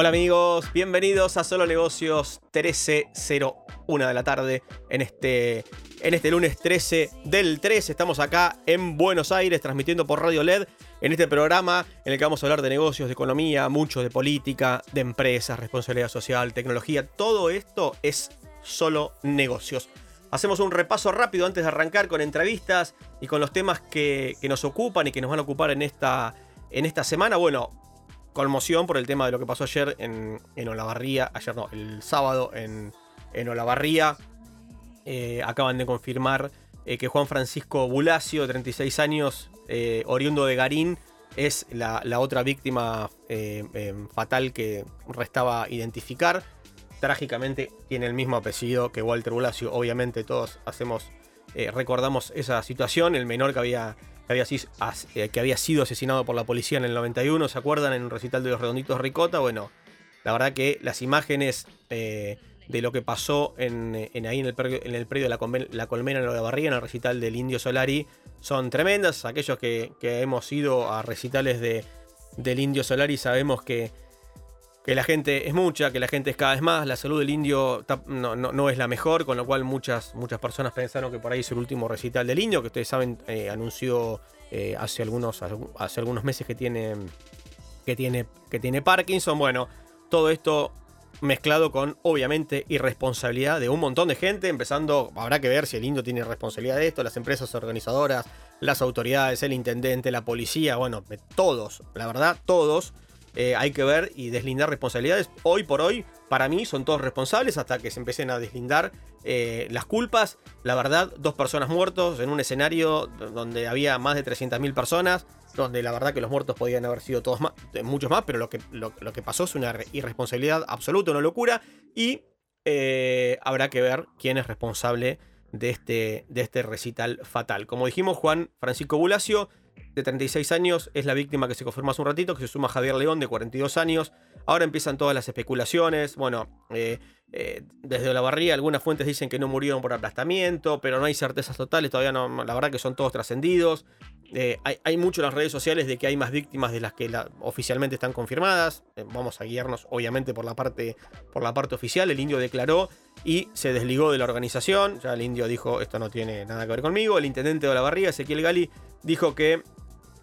Hola amigos, bienvenidos a Solo Negocios 13.01 de la tarde en este, en este lunes 13 del 3. Estamos acá en Buenos Aires transmitiendo por Radio LED en este programa en el que vamos a hablar de negocios, de economía, mucho de política, de empresas, responsabilidad social, tecnología. Todo esto es solo negocios. Hacemos un repaso rápido antes de arrancar con entrevistas y con los temas que, nos ocupan y que nos van a ocupar en esta, en esta semana. Bueno, conmoción por el tema de lo que pasó ayer en, en Olavarría, ayer no, el sábado en, en Olavarría. Eh, acaban de confirmar eh, que Juan Francisco Bulacio, de 36 años, eh, oriundo de Garín, es la, otra víctima fatal que restaba identificar. Trágicamente tiene el mismo apellido que Walter Bulacio. Obviamente todos hacemos, recordamos esa situación. El menor que había eh, que había, sido asesinado por la policía en el 91, ¿se acuerdan? En un recital de los Redonditos Ricota. Bueno, la verdad que las imágenes eh, de lo que pasó en, ahí en el, predio, de la, Colmena en la Barría, en el recital del Indio Solari, son tremendas. Aquellos que, hemos ido a recitales de, del Indio Solari sabemos que que la gente es mucha, que la gente es cada vez más, la salud del indio no, es la mejor, con lo cual muchas, muchas personas pensaron que por ahí es el último recital del indio, que ustedes saben, eh, anunció eh, hace, algunos, hace algunos meses que tiene, que, tiene, que tiene Parkinson. Bueno, todo esto mezclado con, obviamente, irresponsabilidad de un montón de gente, empezando, habrá que ver si el indio tiene responsabilidad de esto, las empresas organizadoras, las autoridades, el intendente, la policía, bueno, todos, la verdad, todos eh, hay que ver y deslindar responsabilidades. Hoy por hoy, para mí, son todos responsables hasta que se empiecen a deslindar eh, las culpas. La verdad, dos personas muertos en un escenario donde había más de 300.000 personas, donde la verdad que los muertos podían haber sido todos más, muchos más, pero lo que, lo, que pasó es una irresponsabilidad absoluta, una locura, y eh, habrá que ver quién es responsable de este, de este recital fatal. Como dijimos, Juan Francisco Bulacio de 36 años, es la víctima que se confirmó hace un ratito, que se suma Javier León, de 42 años. Ahora empiezan todas las especulaciones. Bueno, eh, eh, desde la barría algunas fuentes dicen que no murieron por aplastamiento, pero no hay certezas totales, todavía no, la verdad que son todos trascendidos. Eh, hay, mucho en las redes sociales de que hay más víctimas de las que oficialmente están confirmadas. vamos a guiarnos obviamente por la, parte, por la parte oficial. El indio declaró y se desligó de la organización. Ya el indio dijo, esto no tiene nada que ver conmigo. El intendente de la barría, Ezequiel Gali, dijo que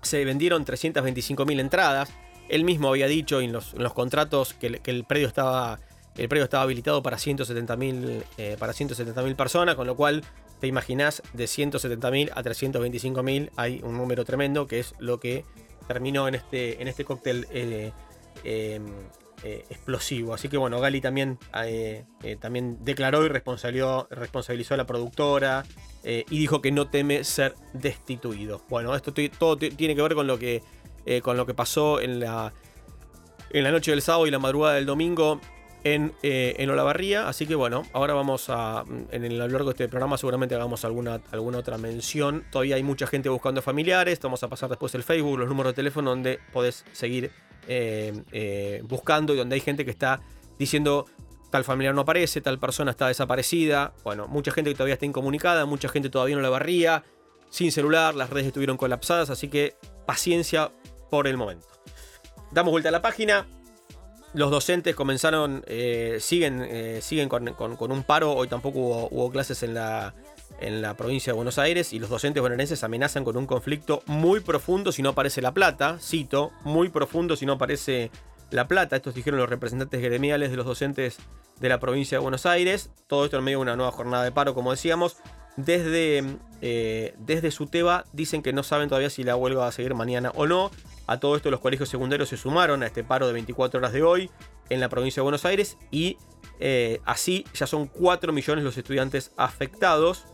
se vendieron 325.000 entradas. Él mismo había dicho en los, contratos que, el predio estaba el predio estaba habilitado para 170.000 eh, para 170.000 personas, con lo cual te imaginás de 170.000 a 325.000 hay un número tremendo que es lo que terminó en este, en este cóctel eh, em, eh, explosivo. Así que bueno, Gali también, también declaró y responsabilizó, a la productora, eh, y dijo que no teme ser destituido. Bueno, esto todo tiene que ver con lo que, eh, con lo que pasó en la, en la noche del sábado y la madrugada del domingo en, eh, en Olavarría. Así que bueno, ahora vamos a, en el, a lo largo de este programa seguramente hagamos alguna, alguna otra mención. Todavía hay mucha gente buscando familiares. Vamos a pasar después el Facebook, los números de teléfono donde podés seguir buscando y donde hay gente que está diciendo tal familiar no aparece, tal persona está desaparecida. Bueno, mucha gente que todavía está incomunicada, mucha gente todavía no la barría, sin celular, las redes estuvieron colapsadas, así que paciencia por el momento. Damos vuelta a la página. Los docentes comenzaron, eh, siguen, eh, siguen con, un paro. Hoy tampoco hubo, clases en la, en la provincia de Buenos Aires y los docentes bonaerenses amenazan con un conflicto muy profundo si no aparece la plata. Cito, muy profundo si no aparece la Plata. Estos dijeron los representantes gremiales de los docentes de la provincia de Buenos Aires. Todo esto en medio de una nueva jornada de paro, como decíamos. Desde, eh, desde Suteba dicen que no saben todavía si la huelga va a seguir mañana o no. A todo esto los colegios secundarios se sumaron a este paro de 24 horas de hoy en la provincia de Buenos Aires y Eh, así ya son 4 millones los estudiantes afectados.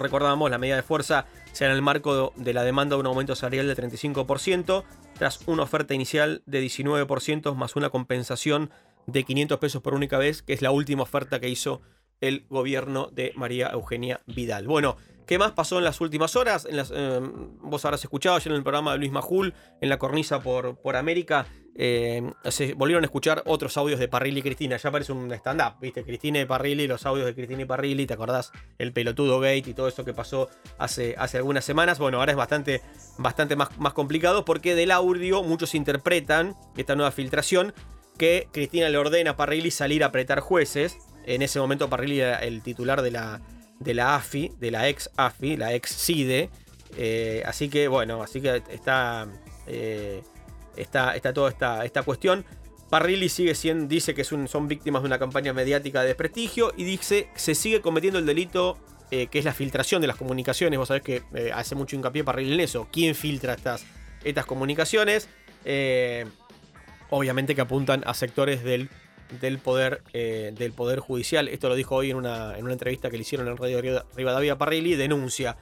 Recordamos, la medida de fuerza sea en el marco de la demanda de un aumento salarial de 35%, tras una oferta inicial de 19% más una compensación de 500 pesos por única vez, que es la última oferta que hizo el gobierno de María Eugenia Vidal. Bueno, ¿qué más pasó en las últimas horas? En las, eh, vos habrás escuchado ayer en el programa de Luis Majul, en la cornisa por, por América, eh, se volvieron a escuchar otros audios de Parrilli y Cristina. Ya parece un stand-up, ¿viste? Cristina y Parrilli, los audios de Cristina y Parrilli, ¿te acordás? El pelotudo gate y todo eso que pasó hace, hace algunas semanas. Bueno, ahora es bastante, bastante más, más complicado porque del audio muchos interpretan esta nueva filtración que Cristina le ordena a Parrilli salir a apretar jueces. En ese momento Parrilli era el titular de la, de la AFI, de la ex AFI, la ex CIDE. Eh, así que bueno, así que está... Eh, está, está toda esta, esta cuestión. Parrilli sigue dice que son víctimas de una campaña mediática de desprestigio y dice se sigue cometiendo el delito eh, que es la filtración de las comunicaciones. Vos sabés que hace mucho hincapié Parrilli en eso. ¿Quién filtra estas, estas comunicaciones? Obviamente que apuntan a sectores del, del, poder, del poder judicial. Esto lo dijo hoy en una, en una entrevista que le hicieron en Radio Rivadavia Parrilli. Denuncia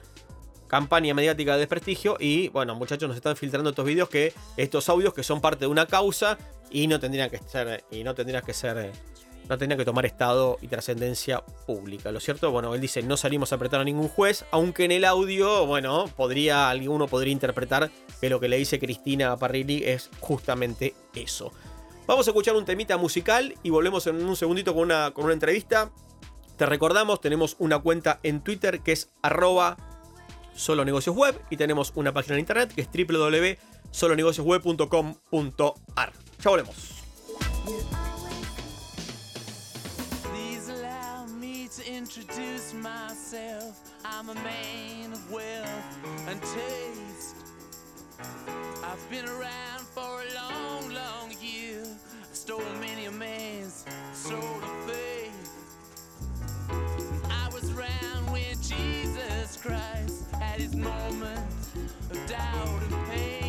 campaña mediática de desprestigio. Y bueno, muchachos, nos están filtrando estos vídeos que, estos audios que son parte de una causa y no tendrían que ser, y no tendrían que ser, no tendrían que tomar estado y trascendencia pública. Lo cierto, bueno, él dice, no salimos a apretar a ningún juez, aunque en el audio, bueno, podría, alguno podría interpretar que lo que le dice Cristina Parrilli es justamente eso. Vamos a escuchar un temita musical y volvemos en un segundito con una, con una entrevista. Te recordamos, tenemos una cuenta en Twitter que es arroba y tenemos una página en internet que es www.solonegociosweb.com.ar. Ya volvemos. I've been around for a long, long year. I stole many a man's soul of faith. I was around when Jesus Christ. At his moment of doubt and pain.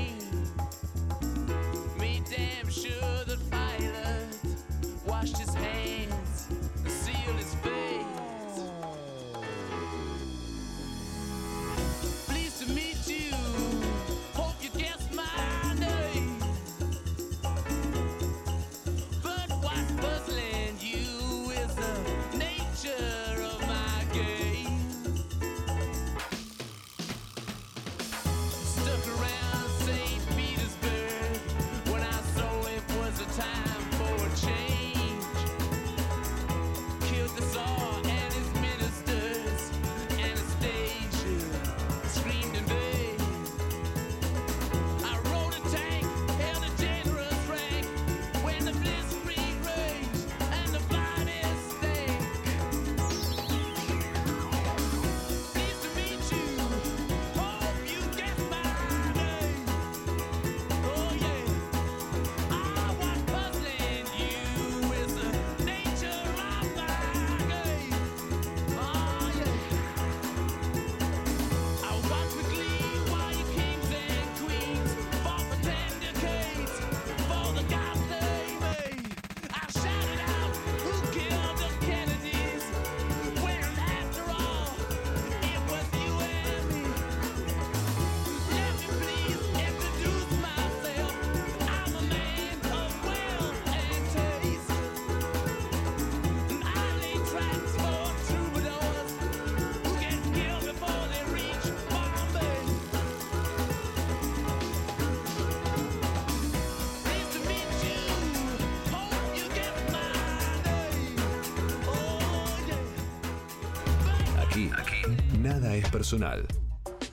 Personal.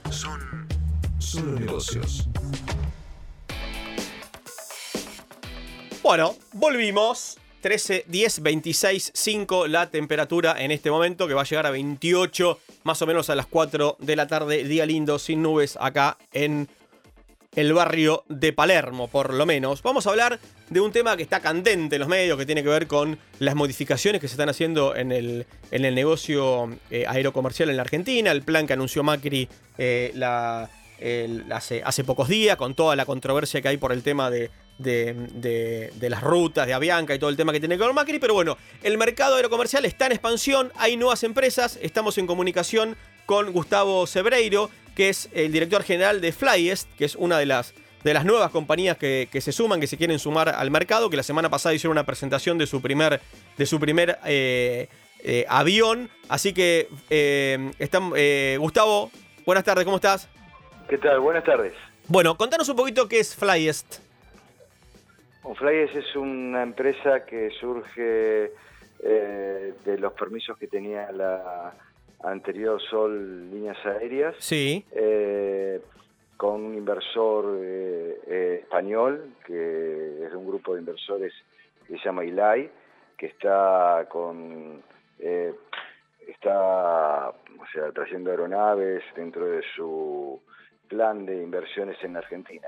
Son solo negocios. Bueno, volvimos. 13, 10, 26, 5 la temperatura en este momento que va a llegar a 28 más o menos a las 4 de la tarde. Día lindo, sin nubes acá en el barrio de Palermo, por lo menos. Vamos a hablar de un tema que está candente en los medios, que tiene que ver con las modificaciones que se están haciendo en el, en el negocio eh, aerocomercial en la Argentina, el plan que anunció Macri eh, la, el- hace, hace pocos días, con toda la controversia que hay por el tema de, de, las rutas de Avianca y todo el tema que tiene con Macri. Pero bueno, el mercado aerocomercial está en expansión, hay nuevas empresas, estamos en comunicación con Gustavo Sebreiro, que es el director general de Flyest, que es una de las, de las nuevas compañías que, se suman, que se quieren sumar al mercado, que la semana pasada hicieron una presentación de su primer, de su primer eh, eh, avión. Así que, eh, Gustavo, buenas tardes, ¿cómo estás? ¿Qué tal? Buenas tardes. Bueno, contanos un poquito qué es Flyest. Flyest es una empresa que surge eh, de los permisos que tenía la anterior Sol Líneas Aéreas. Sí. Eh, con un inversor eh, español, que es un grupo de inversores que se llama ILAI, que está con está o sea, trayendo aeronaves dentro de su plan de inversiones en Argentina.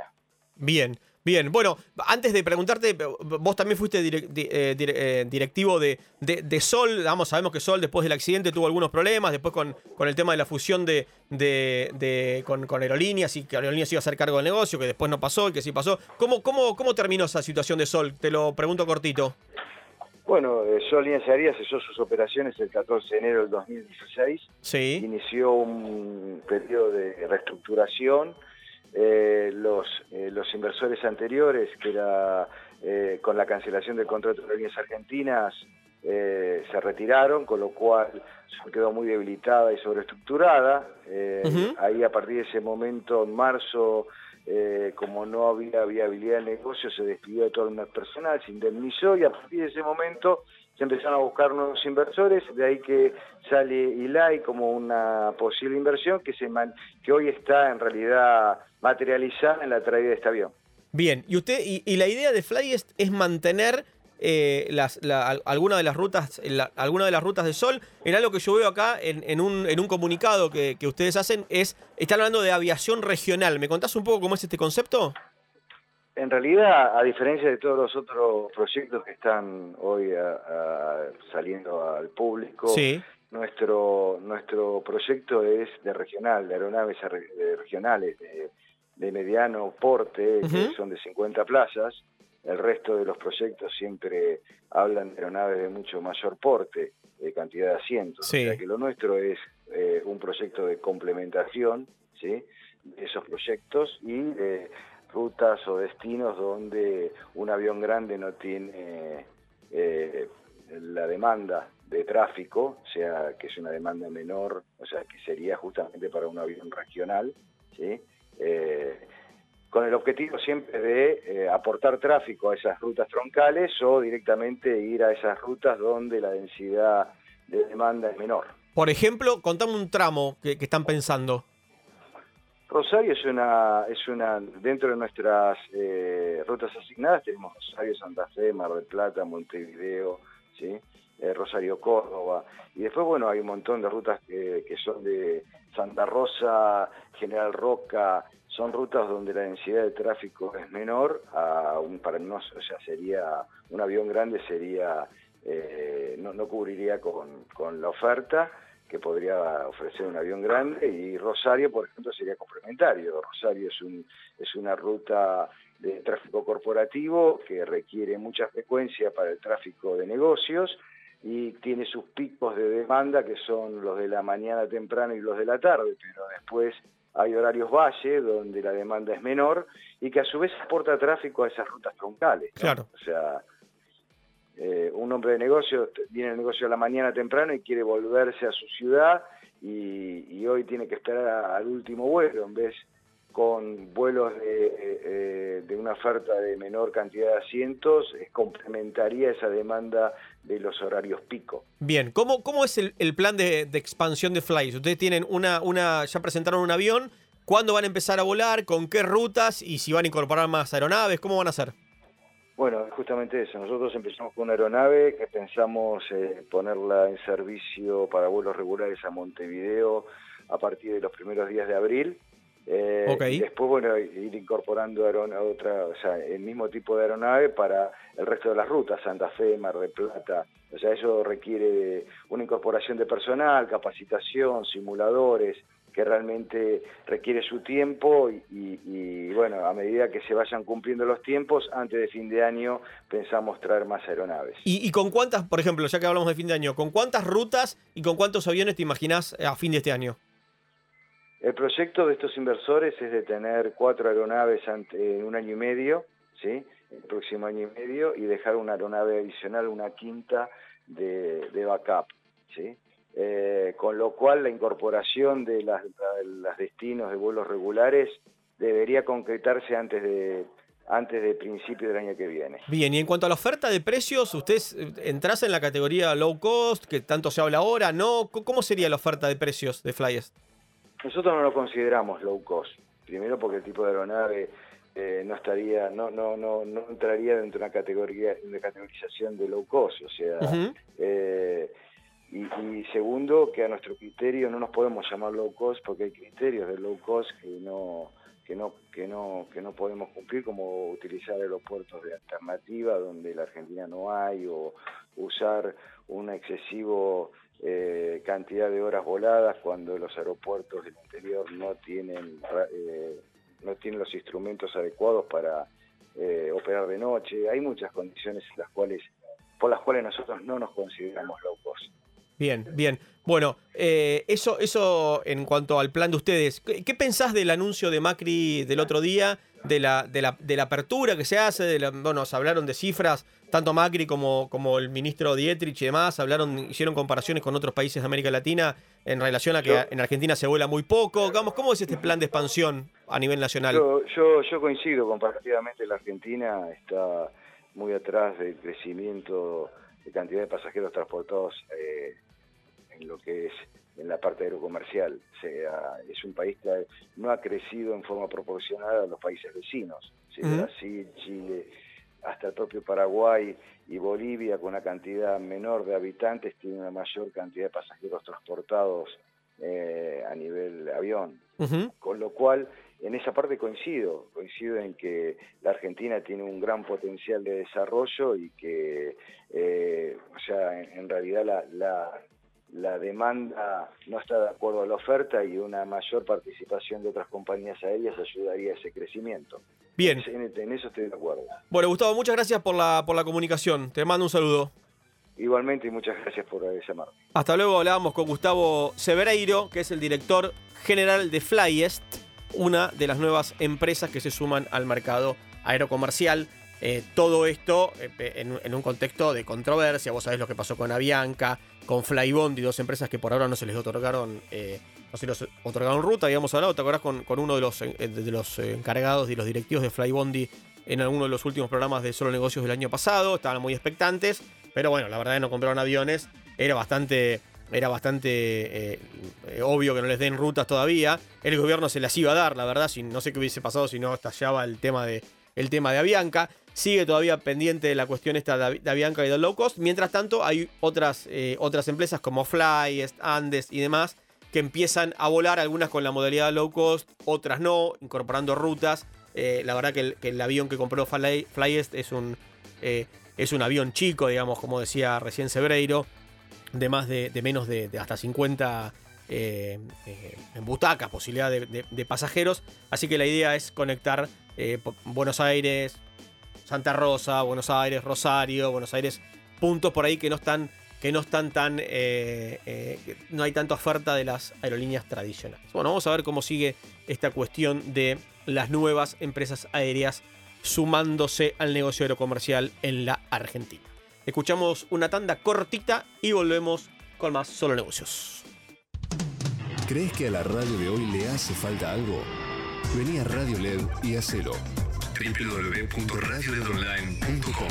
Bien, bien. Bueno, antes de preguntarte, vos también fuiste eh, eh, directivo de, Sol. Vamos, sabemos que Sol después del accidente tuvo algunos problemas, después con, con el tema de la fusión de, con, con, aerolíneas y que Aerolíneas iba a hacer cargo del negocio, que después no pasó y que sí pasó. ¿Cómo, cómo, cómo terminó esa situación de Sol? Te lo pregunto cortito. Bueno, eh, Sol Aéreas cesó sus operaciones el 14 de enero del 2016. Sí. Inició un periodo de reestructuración. Eh, los, eh, los inversores anteriores, que era con la cancelación del contrato de líneas argentinas, se retiraron, con lo cual quedó muy debilitada y sobreestructurada. Ahí a partir de ese momento, en marzo, eh, como no había viabilidad del negocio, se despidió de todo el personal, se indemnizó y a partir de ese momento se empezaron a buscar nuevos inversores, de ahí que sale ILAI como una posible inversión que, se que hoy está en realidad materializada en la traída de este avión. Bien, y usted y, la idea de Flyest es mantener eh, las, alguna de las rutas alguna de las rutas de Sol. En algo que yo veo acá en, un, en un comunicado que, ustedes hacen es, están hablando de aviación regional. ¿Me contás un poco cómo es este concepto? En realidad, a diferencia de todos los otros proyectos que están hoy saliendo al público, nuestro, nuestro proyecto es de regional, de aeronaves regionales, de, mediano porte, que son de 50 plazas, el resto de los proyectos siempre hablan de aeronaves de mucho mayor porte, de cantidad de asientos. O sea que lo nuestro es eh, un proyecto de complementación ¿sí? de esos proyectos y de rutas o destinos donde un avión grande no tiene eh, la demanda de tráfico, o sea, que es una demanda menor, o sea, que sería justamente para un avión regional, ¿sí? Eh, con el objetivo siempre de eh, aportar tráfico a esas rutas troncales o directamente ir a esas rutas donde la densidad de demanda es menor. Por ejemplo, contame un tramo que, están pensando. Rosario es una, es una dentro de nuestras eh, rutas asignadas tenemos Rosario, Santa Fe, Mar del Plata, Montevideo, ¿sí? Eh, Rosario, Córdoba, y después, bueno, hay un montón de rutas que, que son de Santa Rosa, General Roca, son rutas donde la densidad de tráfico es menor, a un, para o sea, sería, un avión grande sería, eh, no, no, cubriría con, con, la oferta que podría ofrecer un avión grande y Rosario, por ejemplo, sería complementario. Rosario es, un, es una ruta de tráfico corporativo que requiere mucha frecuencia para el tráfico de negocios y tiene sus picos de demanda que son los de la mañana temprano y los de la tarde, pero después hay horarios valle donde la demanda es menor y que a su vez aporta tráfico a esas rutas troncales. Claro. O sea, eh, un hombre de negocio viene al negocio a la mañana temprano y quiere volverse a su ciudad y, hoy tiene que esperar al último vuelo en vez con vuelos de, de, una oferta de menor cantidad de asientos, complementaría esa demanda de los horarios pico. Bien, ¿cómo, cómo es el, plan de, expansión de Flies? Ustedes tienen una, una, ya presentaron un avión, ¿cuándo van a empezar a volar? ¿Con qué rutas? ¿Y si van a incorporar más aeronaves? ¿Cómo van a hacer? Bueno, justamente eso. Nosotros empezamos con una aeronave que pensamos eh, ponerla en servicio para vuelos regulares a Montevideo a partir de los primeros días de abril. Eh, y después, bueno, ir incorporando otra, o sea, el mismo tipo de aeronave para el resto de las rutas, Santa Fe, Mar del Plata. O sea, eso requiere una incorporación de personal, capacitación, simuladores, que realmente requiere su tiempo y, bueno, a medida que se vayan cumpliendo los tiempos, antes de fin de año pensamos traer más aeronaves. ¿Y, con cuántas, por ejemplo, ya que hablamos de fin de año, con cuántas rutas y con cuántos aviones te imaginas a fin de este año? El proyecto de estos inversores es de tener cuatro aeronaves en un año y medio, ¿sí? el próximo año y medio, y dejar una aeronave adicional, una quinta de, backup. ¿sí? Eh, con lo cual la incorporación de las, destinos de vuelos regulares debería concretarse antes de antes de principio del año que viene. Bien, y en cuanto a la oferta de precios, ¿ustedes eh, entras en la categoría low cost, que tanto se habla ahora? ¿No? ¿Cómo sería la oferta de precios de Flyers? Nosotros no lo consideramos low cost. Primero porque el tipo de aeronave eh, no estaría, no, no, no, no entraría dentro de una categoría, de categorización de low cost. O sea, y, segundo, que a nuestro criterio no nos podemos llamar low cost porque hay criterios de low cost que no que no que no que no podemos cumplir como utilizar aeropuertos de alternativa donde la Argentina no hay o usar una excesivo eh, cantidad de horas voladas cuando los aeropuertos del interior no tienen eh, no tienen los instrumentos adecuados para eh, operar de noche hay muchas condiciones las cuales por las cuales nosotros no nos consideramos low cost Bien, bien. Bueno, eh, eso, eso en cuanto al plan de ustedes. ¿Qué, pensás del anuncio de Macri del otro día, de la, de la, de la apertura que se hace? De la, bueno, se hablaron de cifras, tanto Macri como, como el ministro Dietrich y demás, hablaron, hicieron comparaciones con otros países de América Latina en relación a que en Argentina se vuela muy poco. Vamos, ¿Cómo es este plan de expansión a nivel nacional? Yo, yo, yo coincido, comparativamente la Argentina está muy atrás del crecimiento de cantidad de pasajeros transportados eh, en lo que es en la parte aerocomercial. sea, es un país que no ha crecido en forma proporcional a los países vecinos. Brasil, Chile, hasta el propio Paraguay y Bolivia, con una cantidad menor de habitantes, tiene una mayor cantidad de pasajeros transportados eh, a nivel avión. Con lo cual, en esa parte coincido, coincido en que la Argentina tiene un gran potencial de desarrollo y que, eh, o sea, en, realidad la, la demanda no está de acuerdo a la oferta y una mayor participación de otras compañías aéreas ayudaría a ese crecimiento. Bien. En, eso estoy de acuerdo. Bueno, Gustavo, muchas gracias por la, por la comunicación. Te mando un saludo. Igualmente y muchas gracias por llamarme. Hasta luego, hablábamos con Gustavo Severeiro, que es el director general de Flyest, una de las nuevas empresas que se suman al mercado aerocomercial. Eh, todo esto eh, en, un contexto de controversia. Vos sabés lo que pasó con Avianca, con Flybondi, dos empresas que por ahora no se les otorgaron, eh, no se les otorgaron ruta. Habíamos hablado, ¿te acordás con, uno de los, de los encargados y los directivos de Flybondi en alguno de los últimos programas de Solo Negocios del año pasado? Estaban muy expectantes, pero bueno, la verdad es que no compraron aviones. Era bastante era bastante obvio que no les den rutas todavía. El gobierno se las iba a dar, la verdad, si, no sé qué hubiese pasado si no estallaba el tema de, el tema de Avianca. Sigue todavía pendiente la cuestión esta de Avianca y de low cost. Mientras tanto, hay otras, eh, otras empresas como Fly, Andes y demás que empiezan a volar, algunas con la modalidad low cost, otras no, incorporando rutas. Eh, la verdad que el, avión que compró Flyest es un, eh, es un avión chico, digamos, como decía recién Sebreiro, de más de, menos de, hasta 50 en butacas, posibilidad de, pasajeros. Así que la idea es conectar Buenos Aires, Santa Rosa, Buenos Aires, Rosario, Buenos Aires, puntos por ahí que no están, que no están tan, eh, eh, no hay tanta oferta de las aerolíneas tradicionales. Bueno, vamos a ver cómo sigue esta cuestión de las nuevas empresas aéreas sumándose al negocio aerocomercial en la Argentina. Escuchamos una tanda cortita y volvemos con más solo negocios. ¿Crees que a la radio de hoy le hace falta algo? Vení a Radio LED y hacelo www.radioledonline.com.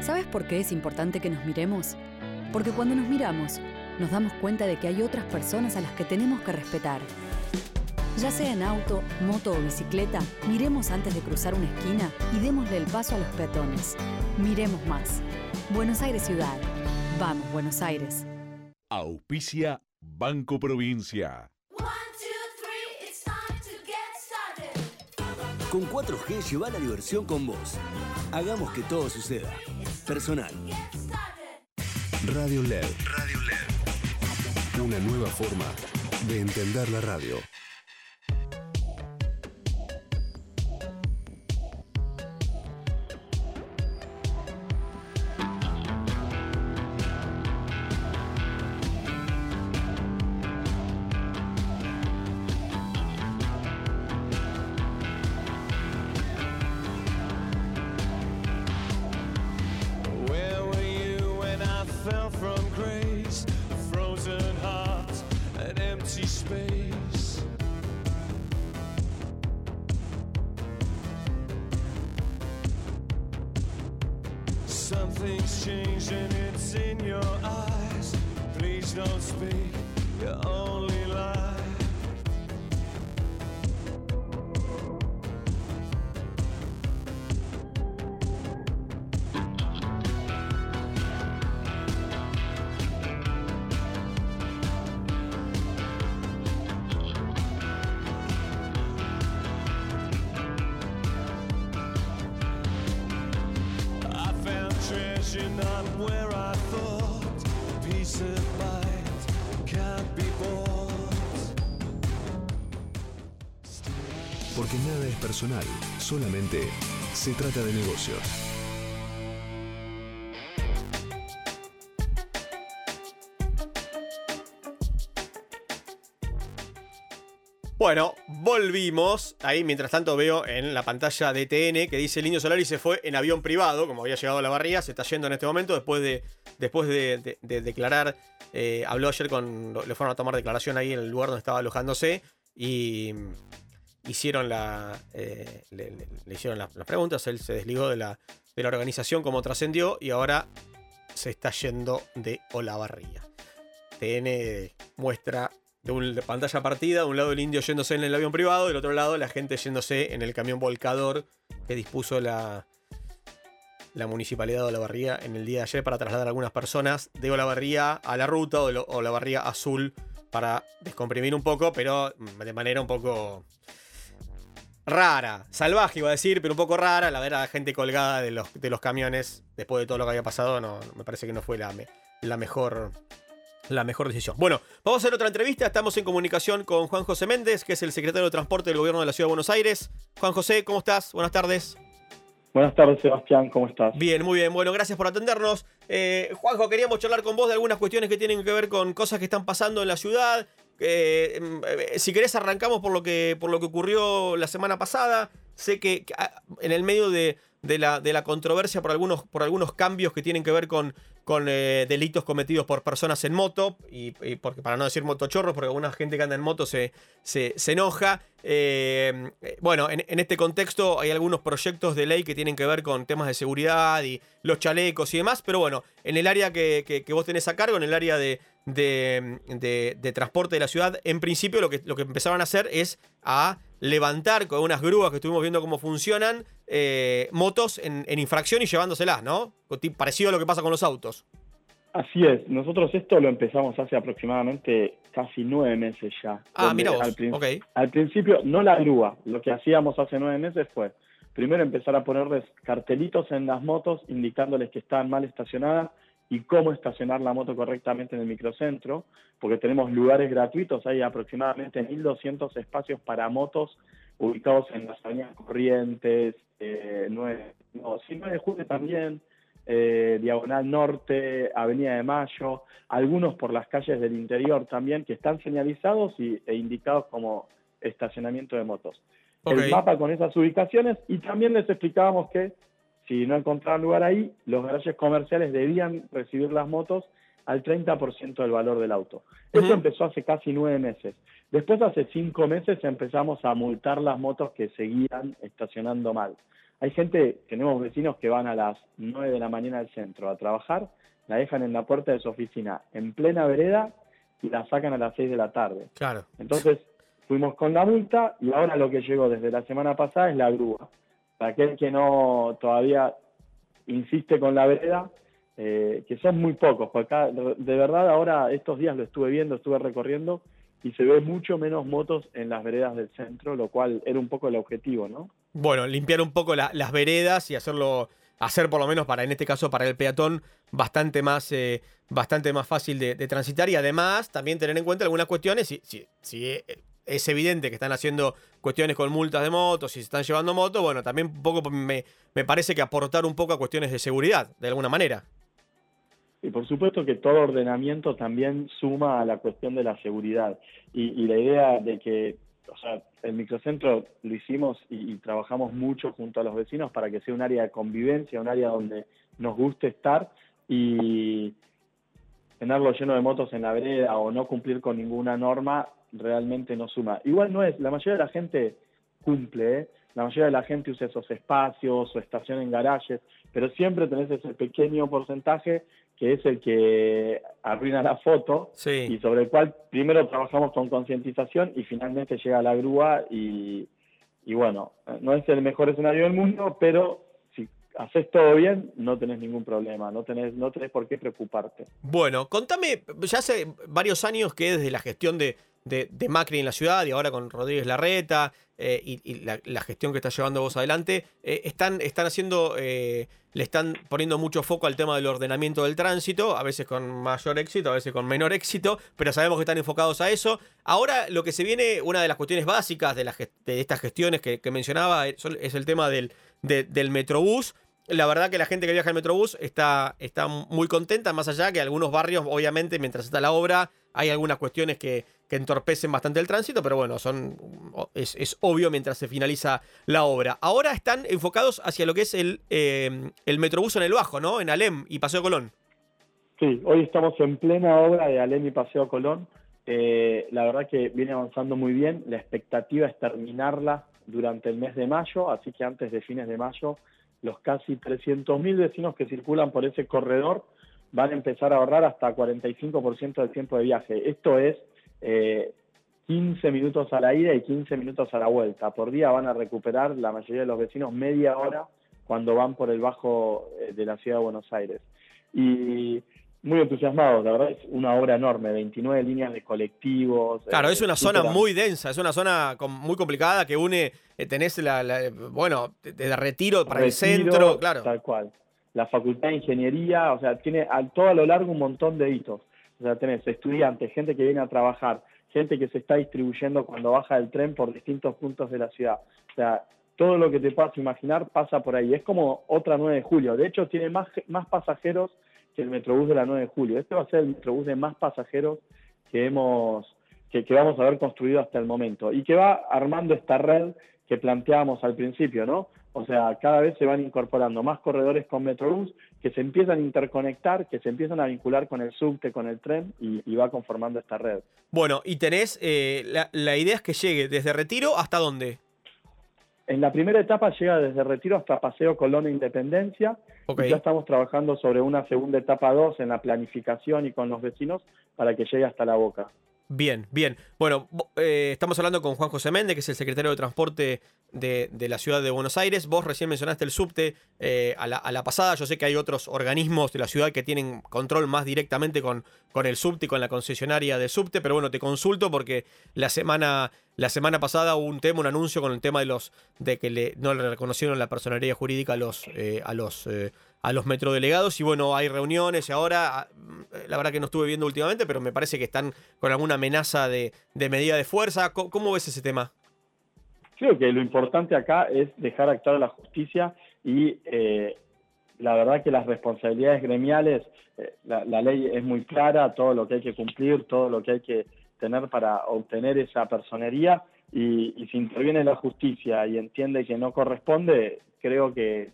¿Sabes por qué es importante que nos miremos? Porque cuando nos miramos, nos damos cuenta de que hay otras personas a las que tenemos que respetar. Ya sea en auto, moto o bicicleta, miremos antes de cruzar una esquina y démosle el paso a los peatones. Miremos más. Buenos Aires Ciudad. Vamos, Buenos Aires. Auspicia Banco Provincia. Con 4G lleva la diversión con vos. Hagamos que todo suceda. Personal. Radio LED. Radio LED. Una nueva forma de entender la radio. Porque solamente se trata de negocios. Bueno, volvimos. Ahí, mientras tanto, veo en la pantalla de TN que dice el Indio Solari se fue en avión privado, como había llegado a la barría, se está yendo en este momento después de, después de, declarar. Eh, habló ayer con. Le fueron a tomar declaración ahí en el lugar donde estaba alojándose y hicieron la, eh, le, hicieron las, preguntas, él se desligó de la, organización como trascendió y ahora se está yendo de Olavarría. TN muestra de una pantalla partida, de un lado el indio yéndose en el avión privado, del otro lado la gente yéndose en el camión volcador que dispuso la, la municipalidad de Olavarría en el día de ayer para trasladar a algunas personas de Olavarría a la ruta o de Olavarría Azul para descomprimir un poco, pero de manera un poco rara, salvaje iba a decir, pero un poco rara, la ver a la gente colgada de los, de los camiones después de todo lo que había pasado, no, me parece que no fue la, la mejor la mejor decisión. Bueno, vamos a hacer otra entrevista. Estamos en comunicación con Juan José Méndez, que es el secretario de Transporte del Gobierno de la Ciudad de Buenos Aires. Juan José, ¿cómo estás? Buenas tardes. Buenas tardes, Sebastián, ¿cómo estás? Bien, muy bien. Bueno, gracias por atendernos. Eh, Juanjo, queríamos charlar con vos de algunas cuestiones que tienen que ver con cosas que están pasando en la ciudad, eh, em, eh, si querés arrancamos por lo, que, por lo que ocurrió la semana pasada. Sé que, ah, en el medio de, la, de la controversia por algunos, por algunos cambios que tienen que ver con, con eh, delitos cometidos por personas en moto, y, porque, para no decir motochorros, porque alguna gente que anda en moto se, se, enoja. bueno, en, este contexto hay algunos proyectos de ley que tienen que ver con temas de seguridad y los chalecos y demás, pero bueno, en el área que vos tenés a cargo, en el área de, de, transporte de la ciudad, en principio lo que, lo que empezaron a hacer es a levantar con unas grúas que estuvimos viendo cómo funcionan, eh, motos en, infracción y llevándoselas, ¿no? Parecido a lo que pasa con los autos. Así es, nosotros esto lo empezamos hace aproximadamente casi nueve meses ya. Ah, mira vos, al, al principio, no la grúa, lo que hacíamos hace nueve meses fue primero empezar a ponerles cartelitos en las motos indicándoles que estaban mal estacionadas y cómo estacionar la moto correctamente en el microcentro, porque tenemos lugares gratuitos, hay aproximadamente 1.200 espacios para motos ubicados en las avenidas Corrientes, eh, 9, no, 9 de julio también, eh, Diagonal Norte, Avenida de Mayo, algunos por las calles del interior también, que están señalizados y, e indicados como estacionamiento de motos. El mapa con esas ubicaciones y también les explicábamos que si no encontraban lugar ahí, los garajes comerciales debían recibir las motos al 30% del valor del auto. Eso empezó hace casi nueve meses. Después, hace cinco meses, empezamos a multar las motos que seguían estacionando mal. Hay gente, tenemos vecinos que van a las 9 de la mañana al centro a trabajar, la dejan en la puerta de su oficina en plena vereda y la sacan a las 6 de la tarde. Claro. Entonces, fuimos con la multa y ahora lo que llegó desde la semana pasada es la grúa para aquel que no todavía insiste con la vereda, eh, que son muy pocos, porque acá, de verdad ahora estos días lo estuve viendo, estuve recorriendo y se ve mucho menos motos en las veredas del centro, lo cual era un poco el objetivo, ¿no? Bueno, limpiar un poco las veredas y hacerlo hacer por lo menos para, en este caso, para el peatón, bastante más, eh, bastante más fácil de, transitar y además también tener en cuenta algunas cuestiones, si, si es evidente que están haciendo cuestiones con multas de motos, si se están llevando motos, bueno, también un poco me, me parece que aportar un poco a cuestiones de seguridad, de alguna manera. Y por supuesto que todo ordenamiento también suma a la cuestión de la seguridad. Y, la idea de que, o sea, el microcentro lo hicimos y, trabajamos mucho junto a los vecinos para que sea un área de convivencia, un área donde nos guste estar y tenerlo lleno de motos en la vereda o no cumplir con ninguna norma realmente no suma. Igual no es, la mayoría de la gente cumple, ¿eh? la mayoría de la gente usa esos espacios o estaciona en garajes, pero siempre tenés ese pequeño porcentaje que es el que arruina la foto y sobre el cual primero trabajamos con concientización y finalmente llega la grúa y, y bueno, no es el mejor escenario del mundo, pero si haces todo bien, no tenés ningún problema, no tenés, no tenés por qué preocuparte. Bueno, contame, ya hace varios años que desde la gestión de, de, Macri en la ciudad y ahora con Rodríguez Larreta eh, y, la, gestión que está llevando vos adelante, eh, están, están haciendo, eh, le están poniendo mucho foco al tema del ordenamiento del tránsito, a veces con mayor éxito, a veces con menor éxito, pero sabemos que están enfocados a eso. Ahora lo que se viene, una de las cuestiones básicas de, de estas gestiones que, mencionaba es el tema del, del Metrobús. La verdad que la gente que viaja en Metrobús está, está muy contenta, más allá que algunos barrios, obviamente, mientras está la obra, hay algunas cuestiones que, entorpecen bastante el tránsito, pero bueno, son es, obvio mientras se finaliza la obra. Ahora están enfocados hacia lo que es el, eh, el Metrobús en el Bajo, ¿no? En Alem y Paseo Colón. Sí, hoy estamos en plena obra de Alem y Paseo Colón. Eh, la verdad que viene avanzando muy bien. La expectativa es terminarla durante el mes de mayo, así que antes de fines de mayo los casi 300.000 vecinos que circulan por ese corredor van a empezar a ahorrar hasta 45% del tiempo de viaje. Esto es eh, 15 minutos a la ida y 15 minutos a la vuelta. Por día van a recuperar la mayoría de los vecinos media hora cuando van por el bajo eh, de la ciudad de Buenos Aires. Y muy entusiasmados, la verdad es una obra enorme, 29 líneas de colectivos. Claro, es una zona muy densa, es una zona muy complicada que une, eh, tenés la, bueno, de retiro para el centro, claro. Tal cual. La Facultad de Ingeniería, o sea, tiene a, todo a lo largo un montón de hitos. O sea, tenés estudiantes, gente que viene a trabajar, gente que se está distribuyendo cuando baja el tren por distintos puntos de la ciudad. O sea, todo lo que te puedas imaginar pasa por ahí. Es como otra 9 de julio. De hecho, tiene más, más pasajeros el Metrobús de la 9 de julio. Este va a ser el Metrobús de más pasajeros que hemos que, vamos a haber construido hasta el momento y que va armando esta red que planteábamos al principio, ¿no? O sea, cada vez se van incorporando más corredores con Metrobús que se empiezan a interconectar, que se empiezan a vincular con el subte, con el tren y, va conformando esta red. Bueno, y tenés, eh, la, la idea es que llegue desde Retiro hasta dónde? En la primera etapa llega desde Retiro hasta Paseo Colón e Independencia. Y ya estamos trabajando sobre una segunda etapa 2 en la planificación y con los vecinos para que llegue hasta la boca. Bien, bien. Bueno, eh, estamos hablando con Juan José Méndez, que es el secretario de Transporte de, la ciudad de Buenos Aires. Vos recién mencionaste el subte eh, a, la, pasada. Yo sé que hay otros organismos de la ciudad que tienen control más directamente con, con el subte y con la concesionaria de subte, pero bueno, te consulto porque la semana, la semana pasada hubo un tema, un anuncio con el tema de los de que le, no le reconocieron la personalidad jurídica a los, eh, a los a los metrodelegados y bueno, hay reuniones y ahora, ah, la verdad que no estuve viendo últimamente, pero me parece que están con alguna amenaza de, medida de fuerza. ¿Cómo, ves ese tema? Creo que lo importante acá es dejar actuar a la justicia y eh, la verdad que las responsabilidades gremiales, eh, la, ley es muy clara, todo lo que hay que cumplir, todo lo que hay que tener para obtener esa personería y, y si interviene la justicia y entiende que no corresponde, creo que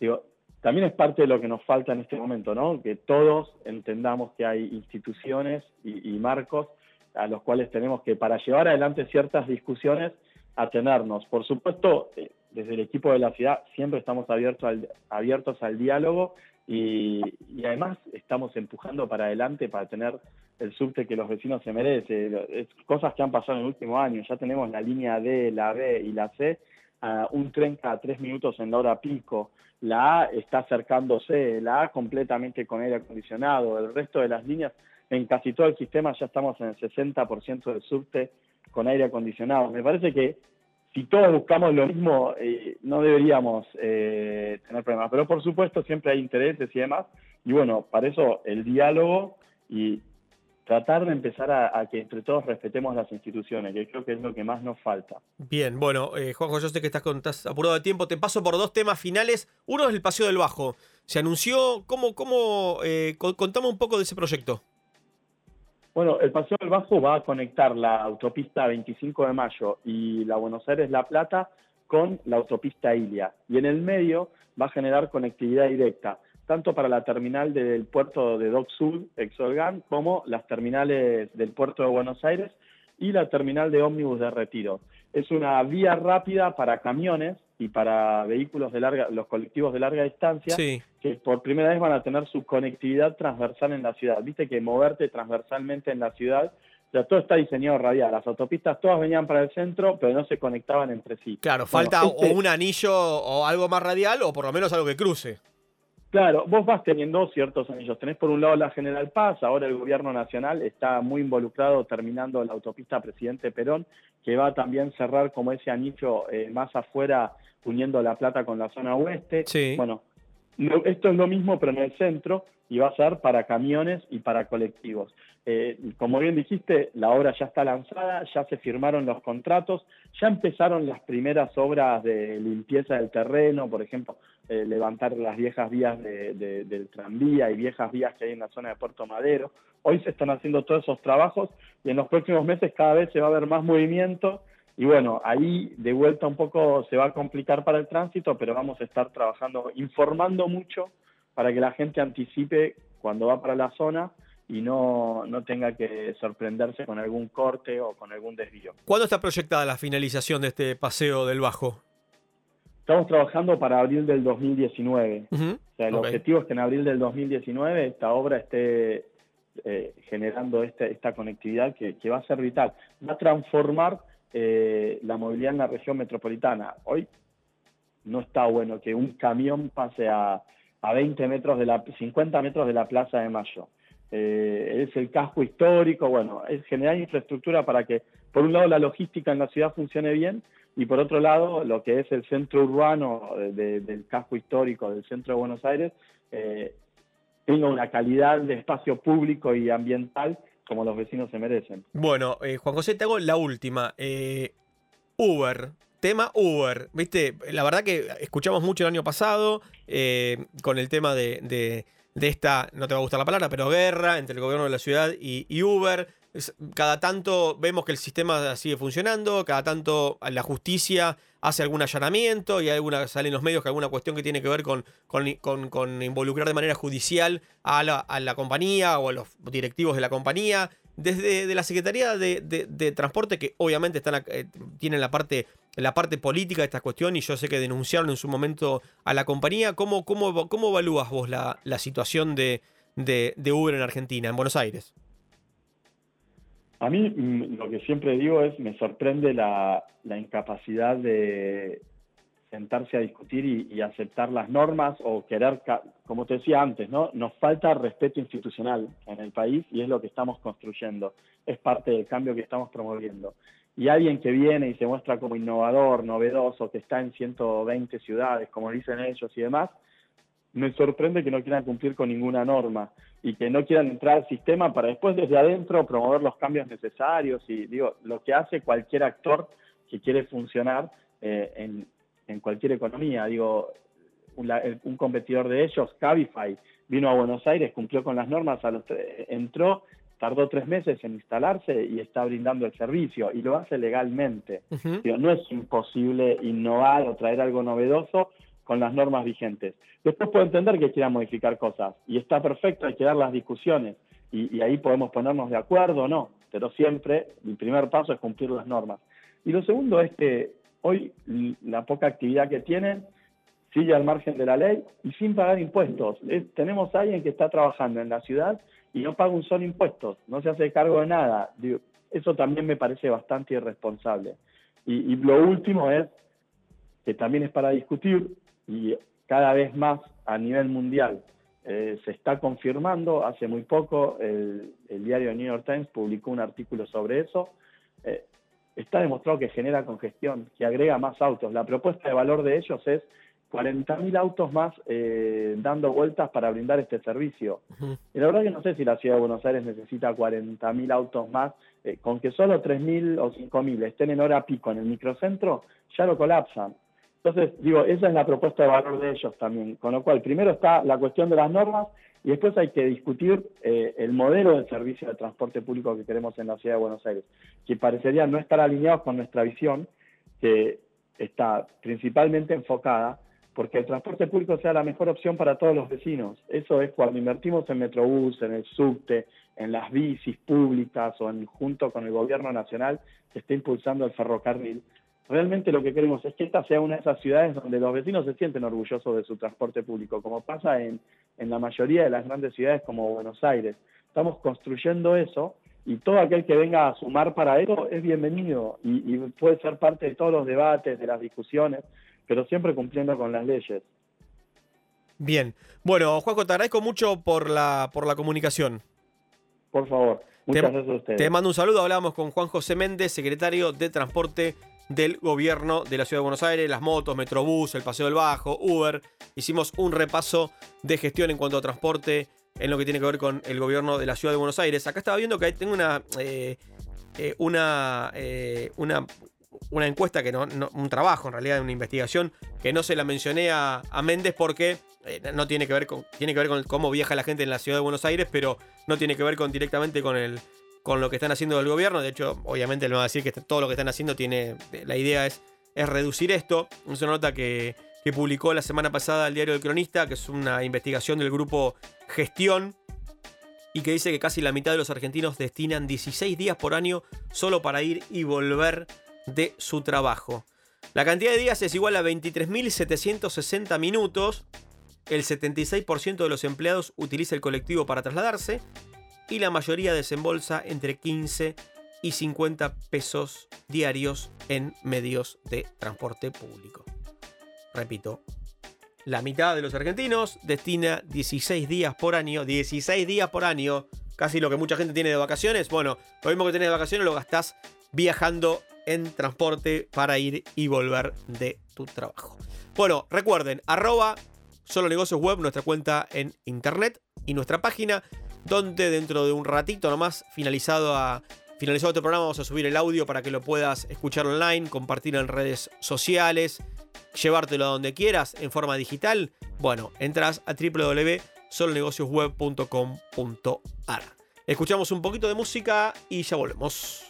digo, también es parte de lo que nos falta en este momento, ¿no? Que todos entendamos que hay instituciones y, marcos a los cuales tenemos que, para llevar adelante ciertas discusiones, atenernos. Por supuesto, eh, desde el equipo de la ciudad siempre estamos abiertos al, diálogo y, además estamos empujando para adelante para tener el subte que los vecinos se merecen. Cosas que han pasado en el último año. Ya tenemos la línea D, la B y la C, un tren cada tres minutos en la hora pico la A está acercándose, la A completamente con aire acondicionado, el resto de las líneas, en casi todo el sistema ya estamos en el 60% del subte con aire acondicionado. Me parece que si todos buscamos lo mismo, eh, no deberíamos eh, tener problemas. Pero por supuesto siempre hay intereses y demás. Y bueno, para eso el diálogo y tratar de empezar a, que entre todos respetemos las instituciones, que creo que es lo que más nos falta. Bien, bueno, eh, Juanjo, yo sé que estás, estás, apurado de tiempo, te paso por dos temas finales. Uno es el Paseo del Bajo. Se anunció, ¿cómo, cómo eh, contame un poco de ese proyecto? Bueno, el Paseo del Bajo va a conectar la autopista 25 de Mayo y la Buenos Aires-La Plata con la autopista Ilia. Y en el medio va a generar conectividad directa, tanto para la terminal del puerto de Dock Sud, Exolgan, como las terminales del puerto de Buenos Aires y la terminal de ómnibus de retiro. Es una vía rápida para camiones y para vehículos de larga, los colectivos de larga distancia, que por primera vez van a tener su conectividad transversal en la ciudad. Viste que moverte transversalmente en la ciudad, ya todo está diseñado radial. Las autopistas todas venían para el centro, pero no se conectaban entre sí. Claro, falta o este un anillo o algo más radial o por lo menos algo que cruce. Claro, vos vas teniendo ciertos anillos. Tenés por un lado la General Paz, ahora el gobierno nacional está muy involucrado terminando la autopista Presidente Perón, que va a también cerrar como ese anillo eh, más afuera, uniendo La Plata con la zona oeste. Sí. Bueno, esto es lo mismo, pero en el centro, y va a ser para camiones y para colectivos. Eh, como bien dijiste, la obra ya está lanzada, ya se firmaron los contratos, ya empezaron las primeras obras de limpieza del terreno, por ejemplo, eh, levantar las viejas vías del tranvía y viejas vías que hay en la zona de Puerto Madero. Hoy se están haciendo todos esos trabajos y en los próximos meses cada vez se va a ver más movimiento y bueno, ahí de vuelta un poco se va a complicar para el tránsito, pero vamos a estar trabajando, informando mucho para que la gente anticipe cuando va para la zona y no, no tenga que sorprenderse con algún corte o con algún desvío. ¿Cuándo está proyectada la finalización de este paseo del Bajo? Estamos trabajando para abril del 2019. O sea, el objetivo es que en abril del 2019 esta obra esté eh, generando este, esta conectividad que, que, va a ser vital. Va a transformar eh, la movilidad en la región metropolitana. Hoy no está bueno que un camión pase a, a 20 metros de la, 50 metros de la Plaza de Mayo. Eh, es el casco histórico, bueno, es generar infraestructura para que, por un lado, la logística en la ciudad funcione bien y por otro lado, lo que es el centro urbano del casco histórico del centro de Buenos Aires eh, tenga una calidad de espacio público y ambiental como los vecinos se merecen. Bueno, eh, Juan José, te hago la última. Eh, Uber, tema Uber. Viste, la verdad que escuchamos mucho el año pasado eh, con el tema de, esta, no te va a gustar la palabra, pero guerra entre el gobierno de la ciudad y, Uber. Cada tanto vemos que el sistema sigue funcionando, cada tanto la justicia hace algún allanamiento y alguna, sale en los medios que alguna cuestión que tiene que ver con, involucrar de manera judicial a la, compañía o a los directivos de la compañía. Desde de la Secretaría de, Transporte, que obviamente eh, tienen la parte, política de esta cuestión y yo sé que denunciaron en su momento a la compañía, ¿cómo, cómo, cómo evalúas vos la, la situación de, de Uber en Argentina, en Buenos Aires? A mí mm, lo que siempre digo es, me sorprende la, incapacidad de sentarse a discutir y, aceptar las normas o querer, como te decía antes, ¿no? Nos falta respeto institucional en el país y es lo que estamos construyendo. Es parte del cambio que estamos promoviendo. Y alguien que viene y se muestra como innovador, novedoso, que está en 120 ciudades, como dicen ellos y demás, me sorprende que no quieran cumplir con ninguna norma y que no quieran entrar al sistema para después desde adentro promover los cambios necesarios y digo, lo que hace cualquier actor que quiere funcionar eh, en, en, cualquier economía. Digo, un, un, competidor de ellos, Cabify, vino a Buenos Aires, cumplió con las normas, a los, entró, tardó tres meses en instalarse y está brindando el servicio y lo hace legalmente. digo, no es imposible innovar o traer algo novedoso con las normas vigentes. Después puedo entender que quieran modificar cosas y está perfecto, hay que dar las discusiones y, ahí podemos ponernos de acuerdo o no, pero siempre el primer paso es cumplir las normas. Y lo segundo es que hoy la poca actividad que tienen sigue al margen de la ley y sin pagar impuestos. tenemos a alguien que está trabajando en la ciudad y no paga un solo impuesto, no se hace cargo de nada. eso también me parece bastante irresponsable. y lo último es que también es para discutir, y cada vez más a nivel mundial eh, se está confirmando. Hace muy poco el, diario New York Times publicó un artículo sobre eso. Eh, está demostrado que genera congestión, que agrega más autos. La propuesta de valor de ellos es 40.000 autos más eh, dando vueltas para brindar este servicio. Y la verdad que no sé si la ciudad de Buenos Aires necesita 40.000 autos más, eh, con que solo 3.000 o 5.000 estén en hora pico en el microcentro, ya lo colapsan. Entonces, digo, esa es la propuesta de valor de ellos también. Con lo cual, primero está la cuestión de las normas y después hay que discutir eh, el modelo de servicio de transporte público que queremos en la ciudad de Buenos Aires, que parecería no estar alineados con nuestra visión, que está principalmente enfocada porque el transporte público sea la mejor opción para todos los vecinos. Eso es cuando invertimos en Metrobús, en el subte, en las bicis públicas o en, junto con el gobierno nacional que está impulsando el ferrocarril. Realmente lo que queremos es que esta sea una de esas ciudades donde los vecinos se sienten orgullosos de su transporte público, como pasa en, en la mayoría de las grandes ciudades como Buenos Aires. Estamos construyendo eso y todo aquel que venga a sumar para eso es bienvenido y, y puede ser parte de todos los debates, de las discusiones pero siempre cumpliendo con las leyes. Bien. Bueno, Juanjo, te agradezco mucho por la, por la comunicación. Por favor. Muchas gracias a ustedes. Te mando un saludo. Hablamos con Juan José Méndez, secretario de Transporte del Gobierno de la Ciudad de Buenos Aires, las motos, Metrobús, el Paseo del Bajo, Uber. Hicimos un repaso de gestión en cuanto a transporte en lo que tiene que ver con el Gobierno de la Ciudad de Buenos Aires. Acá estaba viendo que tengo una, eh, eh, eh, una una encuesta que no, un trabajo en realidad, una investigación que no se la mencioné a, Méndez porque no tiene que ver con tiene que ver con cómo viaja la gente en la ciudad de Buenos Aires, pero no tiene que ver con directamente con el con lo que están haciendo el gobierno. De hecho, obviamente le va a decir que todo lo que están haciendo tiene la idea es es reducir esto. Es una nota que, que publicó la semana pasada el diario del Cronista, que es una investigación del grupo Gestión y que dice que casi la mitad de los argentinos destinan 16 días por año solo para ir y volver de su trabajo. La cantidad de días es igual a 23.760 minutos. El 76% de los empleados utiliza el colectivo para trasladarse y la mayoría desembolsa entre 15 y 50 pesos diarios en medios de transporte público. Repito, la mitad de los argentinos destina 16 días por año, 16 días por año, casi lo que mucha gente tiene de vacaciones. Bueno, lo mismo que tenés de vacaciones lo gastás viajando en transporte para ir y volver de tu trabajo. Bueno, recuerden, arroba solo negocios web, nuestra cuenta en internet y nuestra página, donde dentro de un ratito nomás, finalizado a, finalizado este programa, vamos a subir el audio para que lo puedas escuchar online, compartir en redes sociales, llevártelo a donde quieras en forma digital. Bueno, entras a www.solonegociosweb.com.ar. Escuchamos un poquito de música y ya volvemos.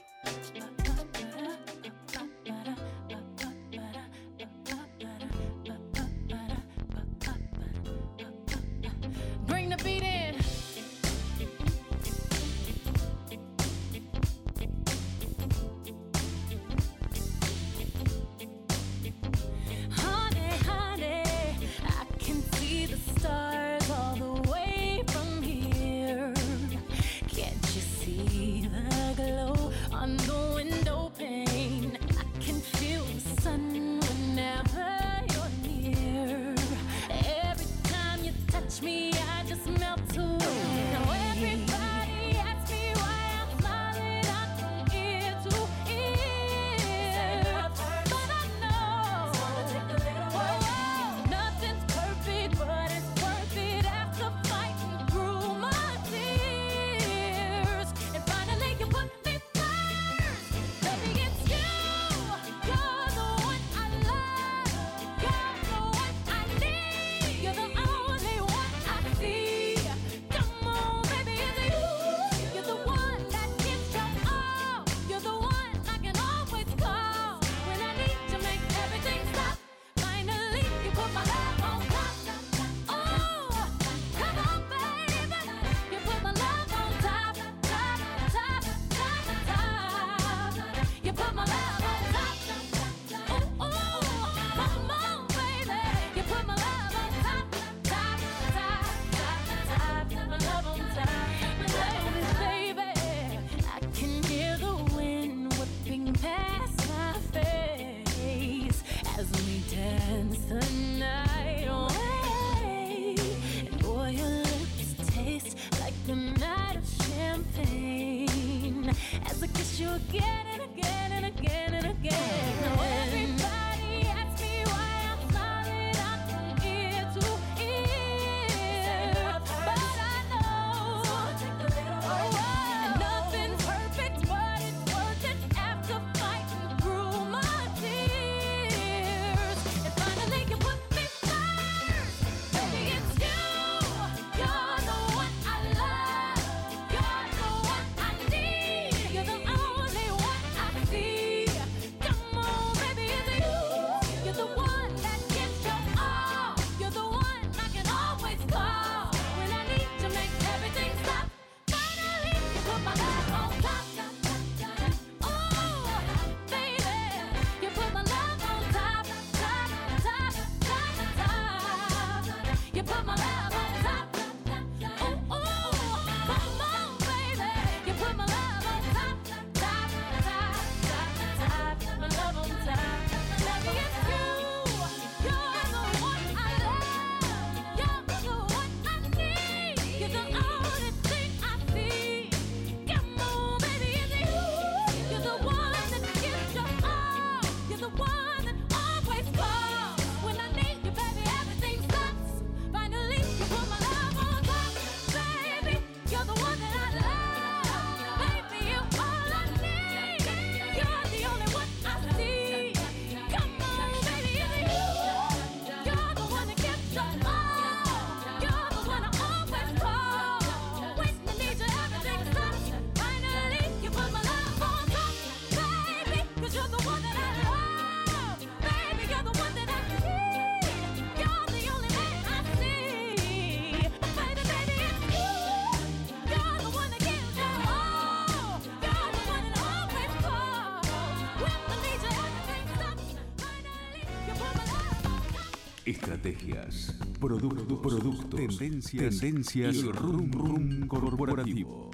Estrategias, productos, productos tendencias, y rum rum corporativo.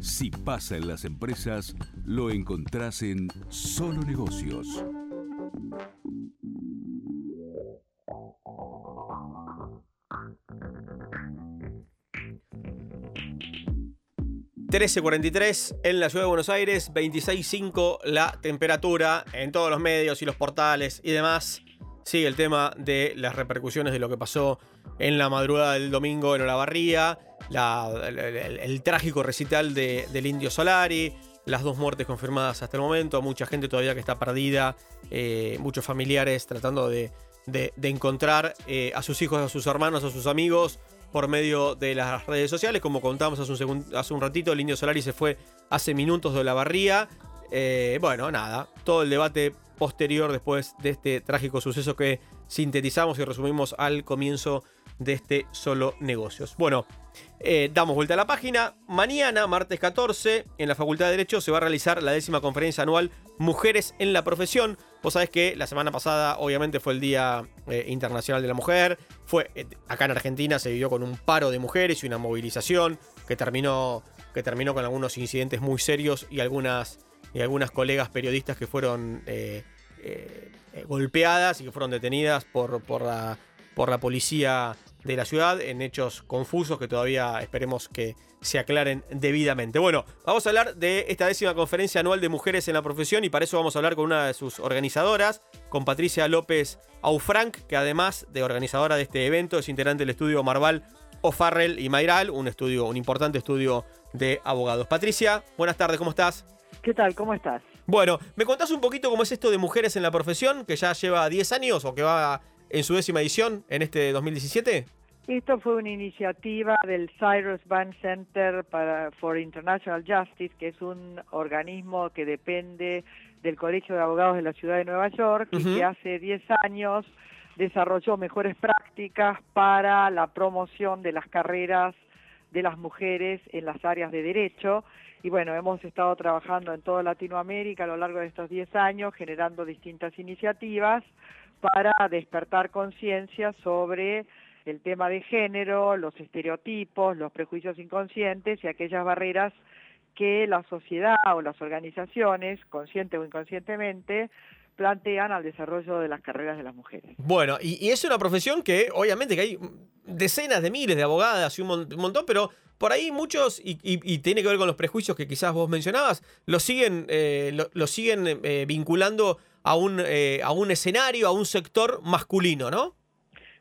Si pasa en las empresas, lo encontrás en Solo Negocios. 13.43 en la ciudad de Buenos Aires, 26.5 la temperatura en todos los medios y los portales y demás. Sigue el tema de las repercusiones de lo que pasó en la madrugada del domingo en Olavarría, el, trágico recital del Indio Solari, las dos muertes confirmadas hasta el momento, mucha gente todavía que está perdida, eh, muchos familiares tratando de, encontrar eh, a sus hijos, a sus hermanos, a sus amigos por medio de las redes sociales. Como contamos hace un, hace un ratito, el Indio Solari se fue hace minutos de la barría. Eh, bueno, nada, todo el debate posterior después de este trágico suceso que sintetizamos y resumimos al comienzo de este solo negocios. Bueno, eh, damos vuelta a la página. Mañana, martes 14, en la Facultad de Derecho se va a realizar la décima conferencia anual Mujeres en la Profesión. Vos sabés que la semana pasada, obviamente, fue el Día eh, Internacional de la Mujer. Fue eh, acá en Argentina se vivió con un paro de mujeres y una movilización que terminó, que terminó con algunos incidentes muy serios y algunas, y algunas colegas periodistas que fueron golpeadas y que fueron detenidas por, por, la, por la policía de la ciudad en hechos confusos que todavía esperemos que se aclaren debidamente. Bueno, vamos a hablar de esta décima conferencia anual de mujeres en la profesión y para eso vamos a hablar con una de sus organizadoras, con Patricia López Aufranc, que además de organizadora de este evento es integrante del estudio Marval O'Farrell y Mayral, un estudio, un importante estudio de abogados. Patricia, buenas tardes, ¿cómo estás? ¿Qué tal? ¿Cómo estás? Bueno, ¿me contás un poquito cómo es esto de mujeres en la profesión, que ya lleva 10 años o que va en su décima edición en este 2017? Esto fue una iniciativa del Cyrus Bank Center for International Justice, que es un organismo que depende del Colegio de Abogados de la Ciudad de Nueva York y que hace 10 años desarrolló mejores prácticas para la promoción de las carreras de las mujeres en las áreas de derecho. Y bueno, hemos estado trabajando en toda Latinoamérica a lo largo de estos 10 años, generando distintas iniciativas para despertar conciencia sobre el tema de género, los estereotipos, los prejuicios inconscientes y aquellas barreras que la sociedad o las organizaciones, consciente o inconscientemente, plantean al desarrollo de las carreras de las mujeres. Bueno, y, es una profesión que obviamente que hay decenas de miles de abogadas y un, montón, pero por ahí muchos, y, tiene que ver con los prejuicios que quizás vos mencionabas, lo siguen, eh, lo, siguen eh, vinculando a un, eh, a un escenario, a un sector masculino, ¿no?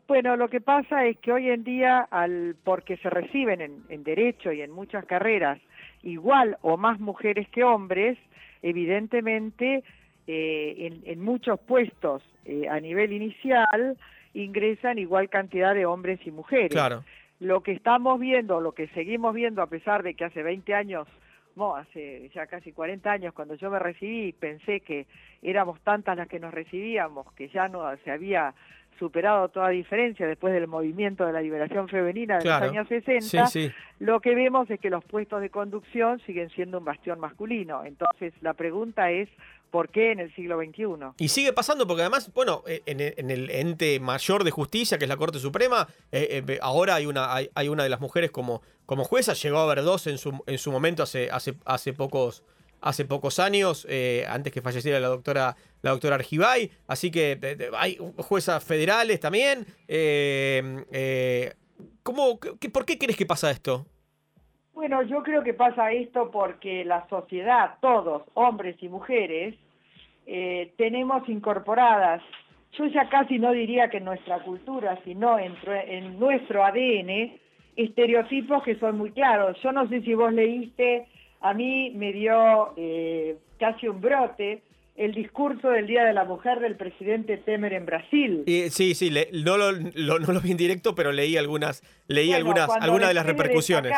Bueno, lo que pasa es que hoy en día, al, porque se reciben en, derecho y en muchas carreras igual o más mujeres que hombres, evidentemente eh, en, muchos puestos eh, a nivel inicial ingresan igual cantidad de hombres y mujeres. Claro. Lo que estamos viendo, lo que seguimos viendo, a pesar de que hace 20 años no, hace ya casi 40 años cuando yo me recibí pensé que éramos tantas las que nos recibíamos que ya no se había superado toda diferencia después del movimiento de la liberación femenina de los años 60, lo que vemos es que los puestos de conducción siguen siendo un bastión masculino. Entonces, la pregunta es, ¿por qué en el siglo XXI? Y sigue pasando porque además, bueno, eh, en, el ente mayor de justicia, que es la Corte Suprema, eh, eh, ahora hay una, hay, una de las mujeres como, como jueza, llegó a haber dos en su, en su momento hace, hace, hace pocos hace pocos años, antes que falleciera la doctora, la doctora Argibay. Así que hay juezas federales también. ¿cómo, ¿Por qué crees que pasa esto? Bueno, yo creo que pasa esto porque la sociedad, todos, hombres y mujeres, tenemos incorporadas, yo ya casi no diría que en nuestra cultura, sino en, en nuestro ADN, estereotipos que son muy claros. Yo no sé si vos leíste a mí me dio eh, casi un brote el discurso del Día de la Mujer del presidente Temer en Brasil. sí, sí, no, lo, no lo vi en directo, pero leí algunas, leí algunas, algunas de las repercusiones.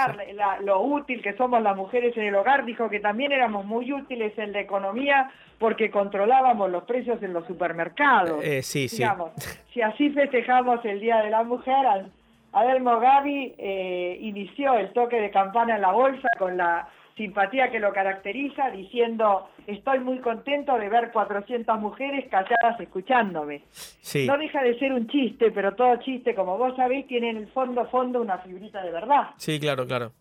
lo útil que somos las mujeres en el hogar, dijo que también éramos muy útiles en la economía porque controlábamos los precios en los supermercados. Eh, sí, sí. Si así festejamos el Día de la Mujer, Adelmo Gavi eh, inició el toque de campana en la bolsa con la simpatía que lo caracteriza, diciendo, estoy muy contento de ver 400 mujeres calladas escuchándome. No deja de ser un chiste, pero todo chiste, como vos sabés, tiene en el fondo, fondo una fibrita de verdad. Sí, claro, claro.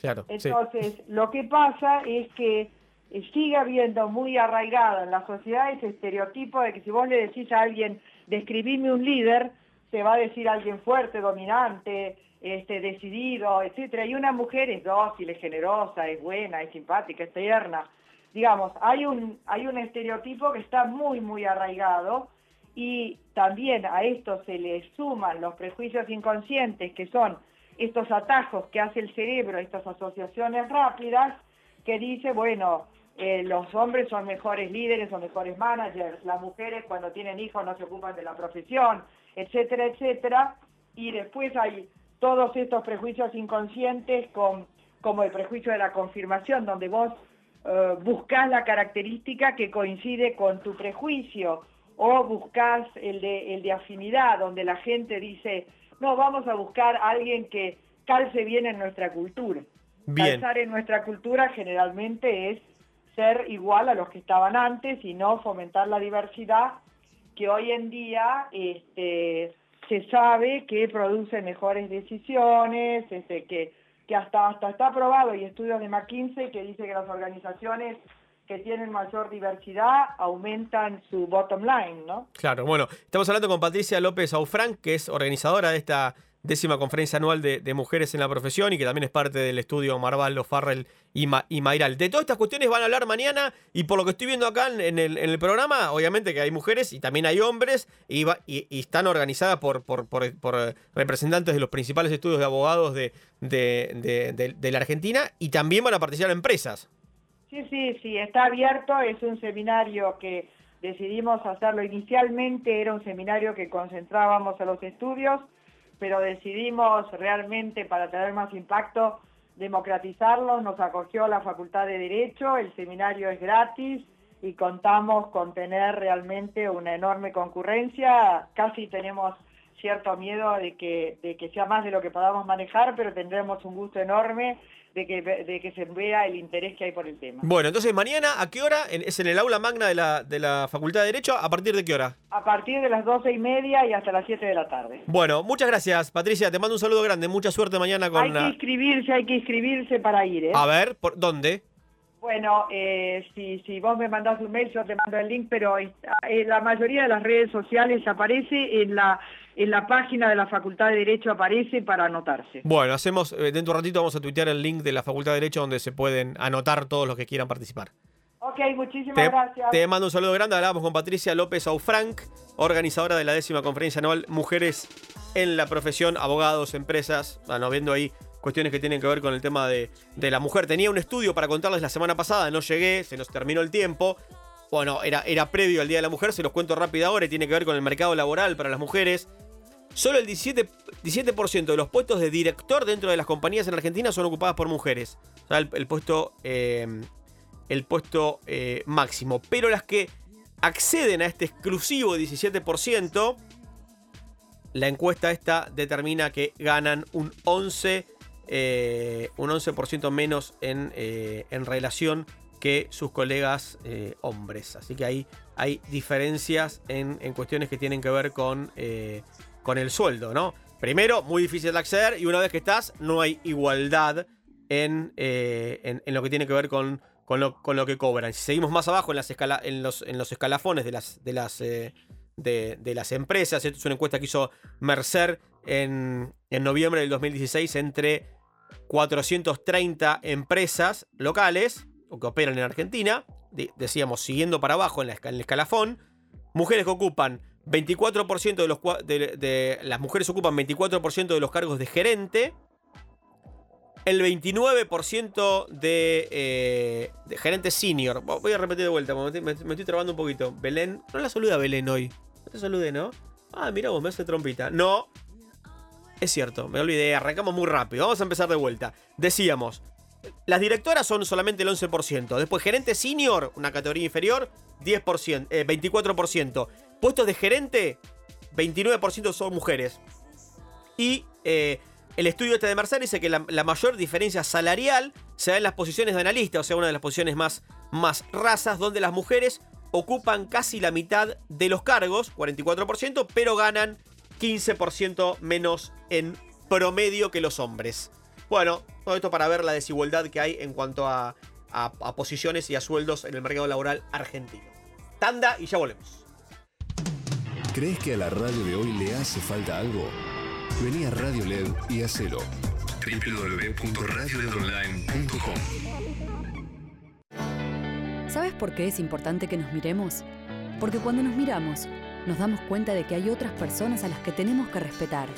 claro Entonces, lo que pasa es que eh, sigue habiendo muy arraigado en la sociedad ese estereotipo de que si vos le decís a alguien, describime un líder, te va a decir alguien fuerte, dominante, este, decidido, etcétera. Y una mujer es dócil, es generosa, es buena, es simpática, es tierna. Digamos, hay un, hay un estereotipo que está muy, muy arraigado y también a esto se le suman los prejuicios inconscientes, que son estos atajos que hace el cerebro, estas asociaciones rápidas, que dice, bueno, eh, los hombres son mejores líderes, son mejores managers, las mujeres cuando tienen hijos no se ocupan de la profesión, etcétera, etcétera. Y después hay todos estos prejuicios inconscientes con, como el prejuicio de la confirmación, donde vos eh, buscás la característica que coincide con tu prejuicio, o buscas el de, el de afinidad, donde la gente dice, no, vamos a buscar a alguien que calce bien en nuestra cultura. Calzar en nuestra cultura generalmente es ser igual a los que estaban antes y no fomentar la diversidad que hoy en día este, se sabe que produce mejores decisiones, este, que, que hasta, hasta está aprobado, y estudios de McKinsey que dice que las organizaciones que tienen mayor diversidad aumentan su bottom line, ¿no? Claro, bueno, estamos hablando con Patricia López Aufranc, que es organizadora de esta décima conferencia anual de, mujeres en la profesión y que también es parte del estudio Marvaldo, Farrell y, y Mayral. De todas estas cuestiones van a hablar mañana y por lo que estoy viendo acá en el, programa, obviamente que hay mujeres y también hay hombres y, están organizadas por, por, representantes de los principales estudios de abogados de, de, la Argentina y también van a participar empresas. Sí, sí, sí, está abierto, es un seminario que decidimos hacerlo inicialmente, era un seminario que concentrábamos a los estudios pero decidimos realmente para tener más impacto democratizarlo, nos acogió la Facultad de Derecho, el seminario es gratis y contamos con tener realmente una enorme concurrencia, casi tenemos cierto miedo de que, de que sea más de lo que podamos manejar, pero tendremos un gusto enorme de que, de que se vea el interés que hay por el tema. Bueno, entonces mañana, ¿a qué hora? ¿Es en el aula magna de la, de la Facultad de Derecho? ¿A partir de qué hora? A partir de las doce y media y hasta las 7 de la tarde. Bueno, muchas gracias, Patricia. Te mando un saludo grande. Mucha suerte mañana con... Hay que inscribirse, hay que inscribirse para ir, ¿eh? A ver, ¿por dónde? Bueno, eh, si, si vos me mandás un mail, yo te mando el link, pero en la mayoría de las redes sociales aparece en la en la página de la Facultad de Derecho aparece para anotarse. Bueno, hacemos, eh, dentro de un ratito vamos a tuitear el link de la Facultad de Derecho donde se pueden anotar todos los que quieran participar. Ok, muchísimas gracias. Te mando un saludo grande. Hablamos con Patricia López Aufranc, organizadora de la décima conferencia anual Mujeres en la profesión, abogados, empresas. Bueno, viendo ahí cuestiones que tienen que ver con el tema de, de la mujer. Tenía un estudio para contarles la semana pasada, no llegué, se nos terminó el tiempo. Bueno, era, era previo al Día de la Mujer, se los cuento rápido ahora y tiene que ver con el mercado laboral para las mujeres. Solo el 17%, 17 de los puestos de director dentro de las compañías en Argentina son ocupadas por mujeres. O sea, el, puesto, eh, el puesto eh, máximo. Pero las que acceden a este exclusivo 17%, la encuesta esta determina que ganan un 11%, eh, un 11 menos en, en, relación que sus colegas hombres. Así que ahí hay diferencias en, en, cuestiones que tienen que ver con con el sueldo, ¿no? Primero, muy difícil de acceder y una vez que estás, no hay igualdad en, eh, en, lo que tiene que ver con, con, lo, con, lo, que cobran. Si seguimos más abajo en, las escala, en, los, en los escalafones de las, de las, eh, de, las empresas, esto es una encuesta que hizo Mercer en, en noviembre del 2016 entre 430 empresas locales que operan en Argentina, decíamos siguiendo para abajo en, la, en el escalafón, mujeres que ocupan 24% de, los, de, las mujeres ocupan 24% de los cargos de gerente. El 29% de, eh, de, gerente senior. Voy a repetir de vuelta, me, estoy trabando un poquito. Belén. No la saluda Belén hoy. No te saludé, ¿no? Ah, mira vos, me hace trompita. No. Es cierto, me olvidé. Arrancamos muy rápido. Vamos a empezar de vuelta. Decíamos, las directoras son solamente el 11%. Después, gerente senior, una categoría inferior, 10%, 24%. Puestos de gerente, 29% son mujeres. Y eh, el estudio este de Mercer dice que la, mayor diferencia salarial se da en las posiciones de analista, o sea, una de las posiciones más, más razas, donde las mujeres ocupan casi la mitad de los cargos, 44%, pero ganan 15% menos en promedio que los hombres. Bueno, todo esto para ver la desigualdad que hay en cuanto a, a posiciones y a sueldos en el mercado laboral argentino. Tanda y ya volvemos. ¿Crees que a la radio de hoy le hace falta algo? Vení a Radio LED y hacelo. www.radioledonline.com ¿Sabes por qué es importante que nos miremos? Porque cuando nos miramos, nos damos cuenta de que hay otras personas a las que tenemos que respetar.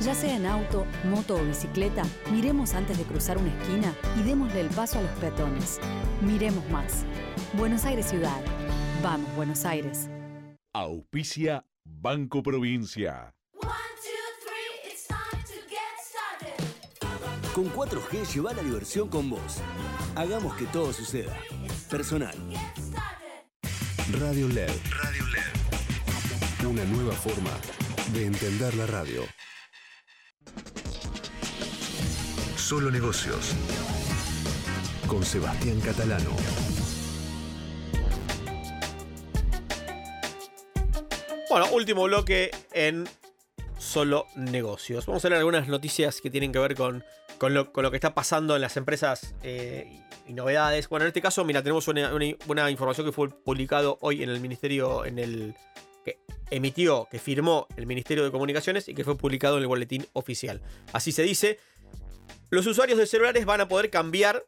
Ya sea en auto, moto o bicicleta, miremos antes de cruzar una esquina y démosle el paso a los peatones. Miremos más. Buenos Aires Ciudad. Vamos, Buenos Aires. Auspicia Banco Provincia. Con 4G lleva la diversión con vos. Hagamos que todo suceda. Personal. Radio LED. Radio LED. Una nueva forma de entender la radio. Solo negocios. Con Sebastián Catalano. Bueno, último bloque en solo negocios. Vamos a ver algunas noticias que tienen que ver con con lo, que está pasando en las empresas eh, y, novedades. Bueno, en este caso, mira, tenemos una, información que fue publicado hoy en el Ministerio, en el que emitió, que firmó el Ministerio de Comunicaciones y que fue publicado en el boletín oficial. Así se dice, los usuarios de celulares van a poder cambiar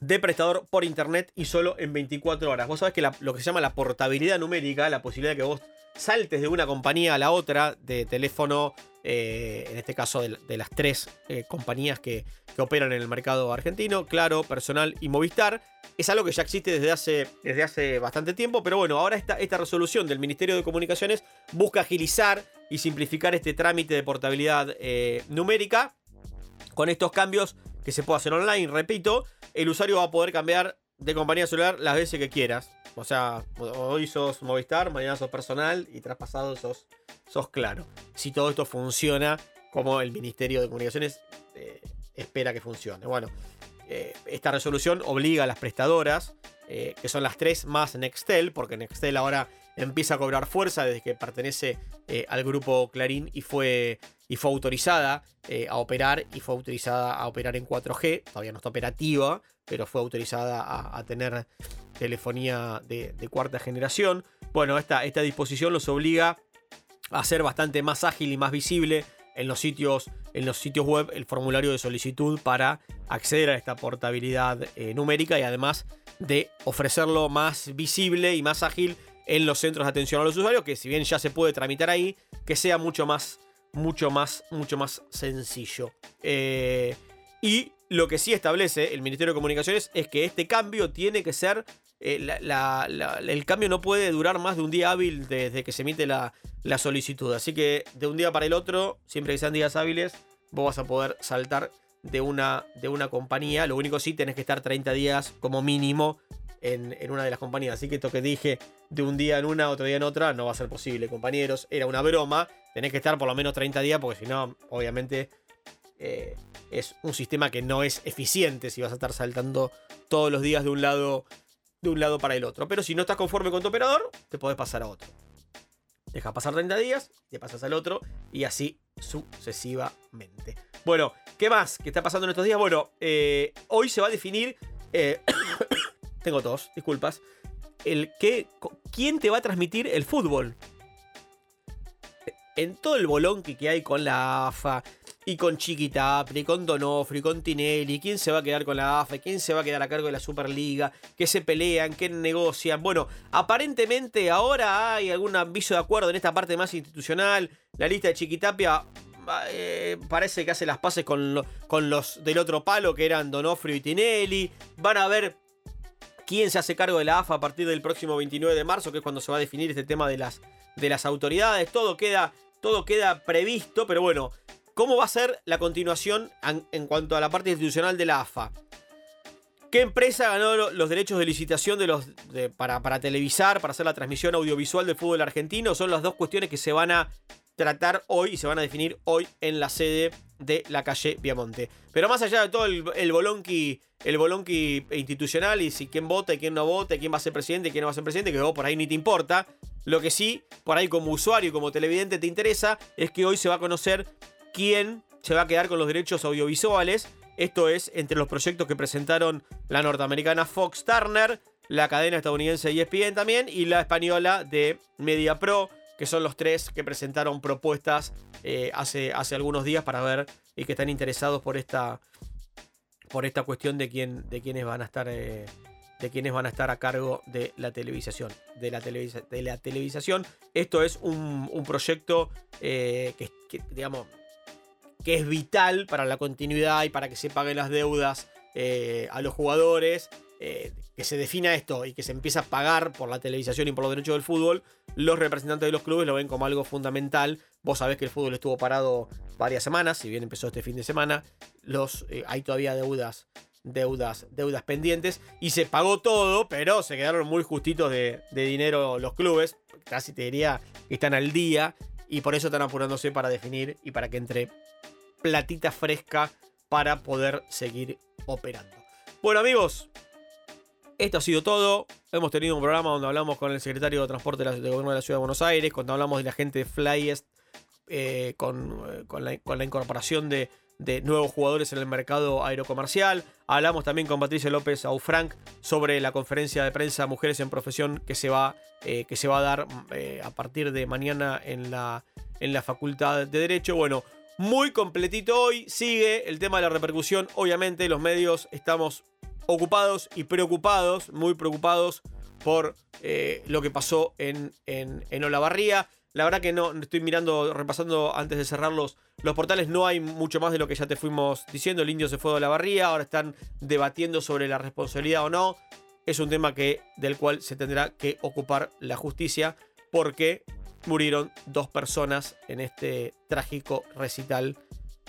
de prestador por internet y solo en 24 horas. Vos sabés que lo que se llama la portabilidad numérica, la posibilidad de que vos saltes de una compañía a la otra de teléfono, eh, en este caso de, las tres eh, compañías que, operan en el mercado argentino, Claro, Personal y Movistar, es algo que ya existe desde hace, desde hace bastante tiempo, pero bueno, ahora esta, esta resolución del Ministerio de Comunicaciones busca agilizar y simplificar este trámite de portabilidad eh, numérica. Con estos cambios que se puede hacer online, repito, el usuario va a poder cambiar de compañía celular las veces que quieras. O sea, hoy sos Movistar, mañana sos personal y traspasado sos, sos claro. Si todo esto funciona como el Ministerio de Comunicaciones eh, espera que funcione. Bueno, eh, esta resolución obliga a las prestadoras, eh, que son las tres más Nextel, porque Nextel ahora empieza a cobrar fuerza desde que pertenece al grupo Clarín y fue, y fue autorizada a operar y fue autorizada a operar en 4G. Todavía no está operativa, pero fue autorizada a, tener telefonía de, cuarta generación. Bueno, esta, esta disposición los obliga a ser bastante más ágil y más visible en los sitios, en los sitios web el formulario de solicitud para acceder a esta portabilidad eh, numérica y además de ofrecerlo más visible y más ágil en los centros de atención a los usuarios, que si bien ya se puede tramitar ahí, que sea mucho más, mucho más, mucho más sencillo. Eh, y lo que sí establece el Ministerio de Comunicaciones es que este cambio tiene que ser. Eh, el cambio no puede durar más de un día hábil desde que se emite la, solicitud. Así que de un día para el otro, siempre que sean días hábiles, vos vas a poder saltar de una, de una compañía. Lo único sí tenés que estar 30 días como mínimo en, una de las compañías. Así que esto que dije de un día en una, otro día en otra, no va a ser posible, compañeros. Era una broma. Tenés que estar por lo menos 30 días porque si no, obviamente eh, es un sistema que no es eficiente si vas a estar saltando todos los días de un lado de un lado para el otro. Pero si no estás conforme con tu operador, te podés pasar a otro. Deja pasar 30 días, te pasas al otro y así sucesivamente. Bueno, ¿qué más? ¿Qué está pasando en estos días? Bueno, eh, hoy se va a definir. Eh, tengo tos, disculpas. El que, ¿Quién te va a transmitir el fútbol? En todo el bolón que hay con la AFA, y con Chiquitapri, con Donofri, con Tinelli, quién se va a quedar con la AFA, quién se va a quedar a cargo de la Superliga, qué se pelean, qué negocian. Bueno, aparentemente ahora hay algún aviso de acuerdo en esta parte más institucional. La lista de Chiquitapia eh, parece que hace las paces con, con, los del otro palo que eran Donofrio y Tinelli. Van a ver quién se hace cargo de la AFA a partir del próximo 29 de marzo, que es cuando se va a definir este tema de las, de las autoridades. Todo queda, todo queda previsto, pero bueno, ¿Cómo va a ser la continuación en cuanto a la parte institucional de la AFA? ¿Qué empresa ganó los derechos de licitación de los, para, televisar, para hacer la transmisión audiovisual del fútbol argentino? Son las dos cuestiones que se van a tratar hoy y se van a definir hoy en la sede de la calle Viamonte. Pero más allá de todo el, el bolonqui, el bolonqui institucional y si quién vota y quién no vota, quién va a ser presidente y quién no va a ser presidente, que vos por ahí ni te importa. Lo que sí, por ahí como usuario y como televidente te interesa, es que hoy se va a conocer quién se va a quedar con los derechos audiovisuales. Esto es entre los proyectos que presentaron la norteamericana Fox Turner, la cadena estadounidense ESPN también y la española de Media Pro, que son los tres que presentaron propuestas eh, hace, hace algunos días para ver y que están interesados por esta, por esta cuestión de, quién, de quiénes van a estar. Eh, de quienes van a estar a cargo de la televisación. De la, de la televisación. Esto es un, proyecto eh, que, digamos, que es vital para la continuidad y para que se paguen las deudas a los jugadores eh, que se defina esto y que se empieza a pagar por la televisación y por los derechos del fútbol, los representantes de los clubes lo ven como algo fundamental. Vos sabés que el fútbol estuvo parado varias semanas, si bien empezó este fin de semana, los, eh, hay todavía deudas, deudas, deudas pendientes y se pagó todo, pero se quedaron muy justitos de, de dinero los clubes, casi te diría que están al día y por eso están apurándose para definir y para que entre platita fresca para poder seguir operando. Bueno amigos, esto ha sido todo. Hemos tenido un programa donde hablamos con el secretario de Transporte de la, Gobierno de la Ciudad de Buenos Aires, cuando hablamos de la gente de Flyest, eh, con, eh, con, la, incorporación de, nuevos jugadores en el mercado aerocomercial. Hablamos también con Patricia López Aufranc sobre la conferencia de prensa Mujeres en Profesión que se va, eh, a dar a partir de mañana en la Facultad de Derecho. Bueno, muy completito hoy. Sigue el tema de la repercusión. Obviamente los medios estamos ocupados y preocupados, muy preocupados por eh, lo que pasó en, en, Olavarría. La verdad que no, estoy mirando, repasando antes de cerrar los, portales, no hay mucho más de lo que ya te fuimos diciendo. El indio se fue de Olavarría, ahora están debatiendo sobre la responsabilidad o no. Es un tema que, del cual se tendrá que ocupar la justicia porque murieron dos personas en este trágico recital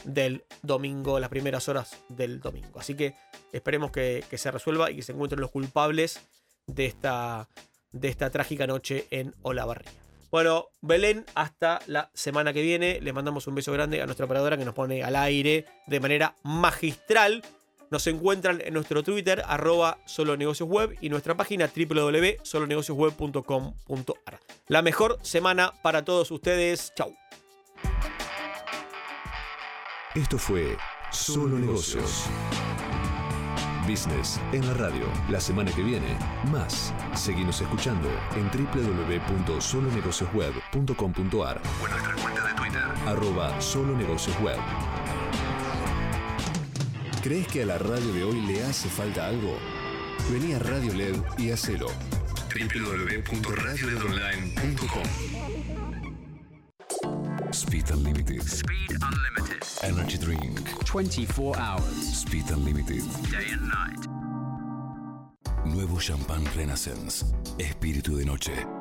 del domingo, las primeras horas del domingo. Así que esperemos que, se resuelva y que se encuentren los culpables de esta, de esta trágica noche en Olavarría. Bueno, Belén, hasta la semana que viene. Les mandamos un beso grande a nuestra operadora que nos pone al aire de manera magistral. Nos encuentran en nuestro Twitter, arroba solonegociosweb y nuestra página www.solonegociosweb.com.ar. La mejor semana para todos ustedes. Chau. Esto fue Solo Negocios. Business en la radio. La semana que viene, más. Seguimos escuchando en www.solonegociosweb.com.ar o en nuestra cuenta de Twitter, arroba solonegociosweb. ¿Crees que a la radio de hoy le hace falta algo? Vení a Radio LED y hacelo. www.radioledonline.com Speed Unlimited. Speed Unlimited. Energy Drink. 24 hours. Speed Unlimited. Day and night. Nuevo champán Renaissance. Espíritu de noche.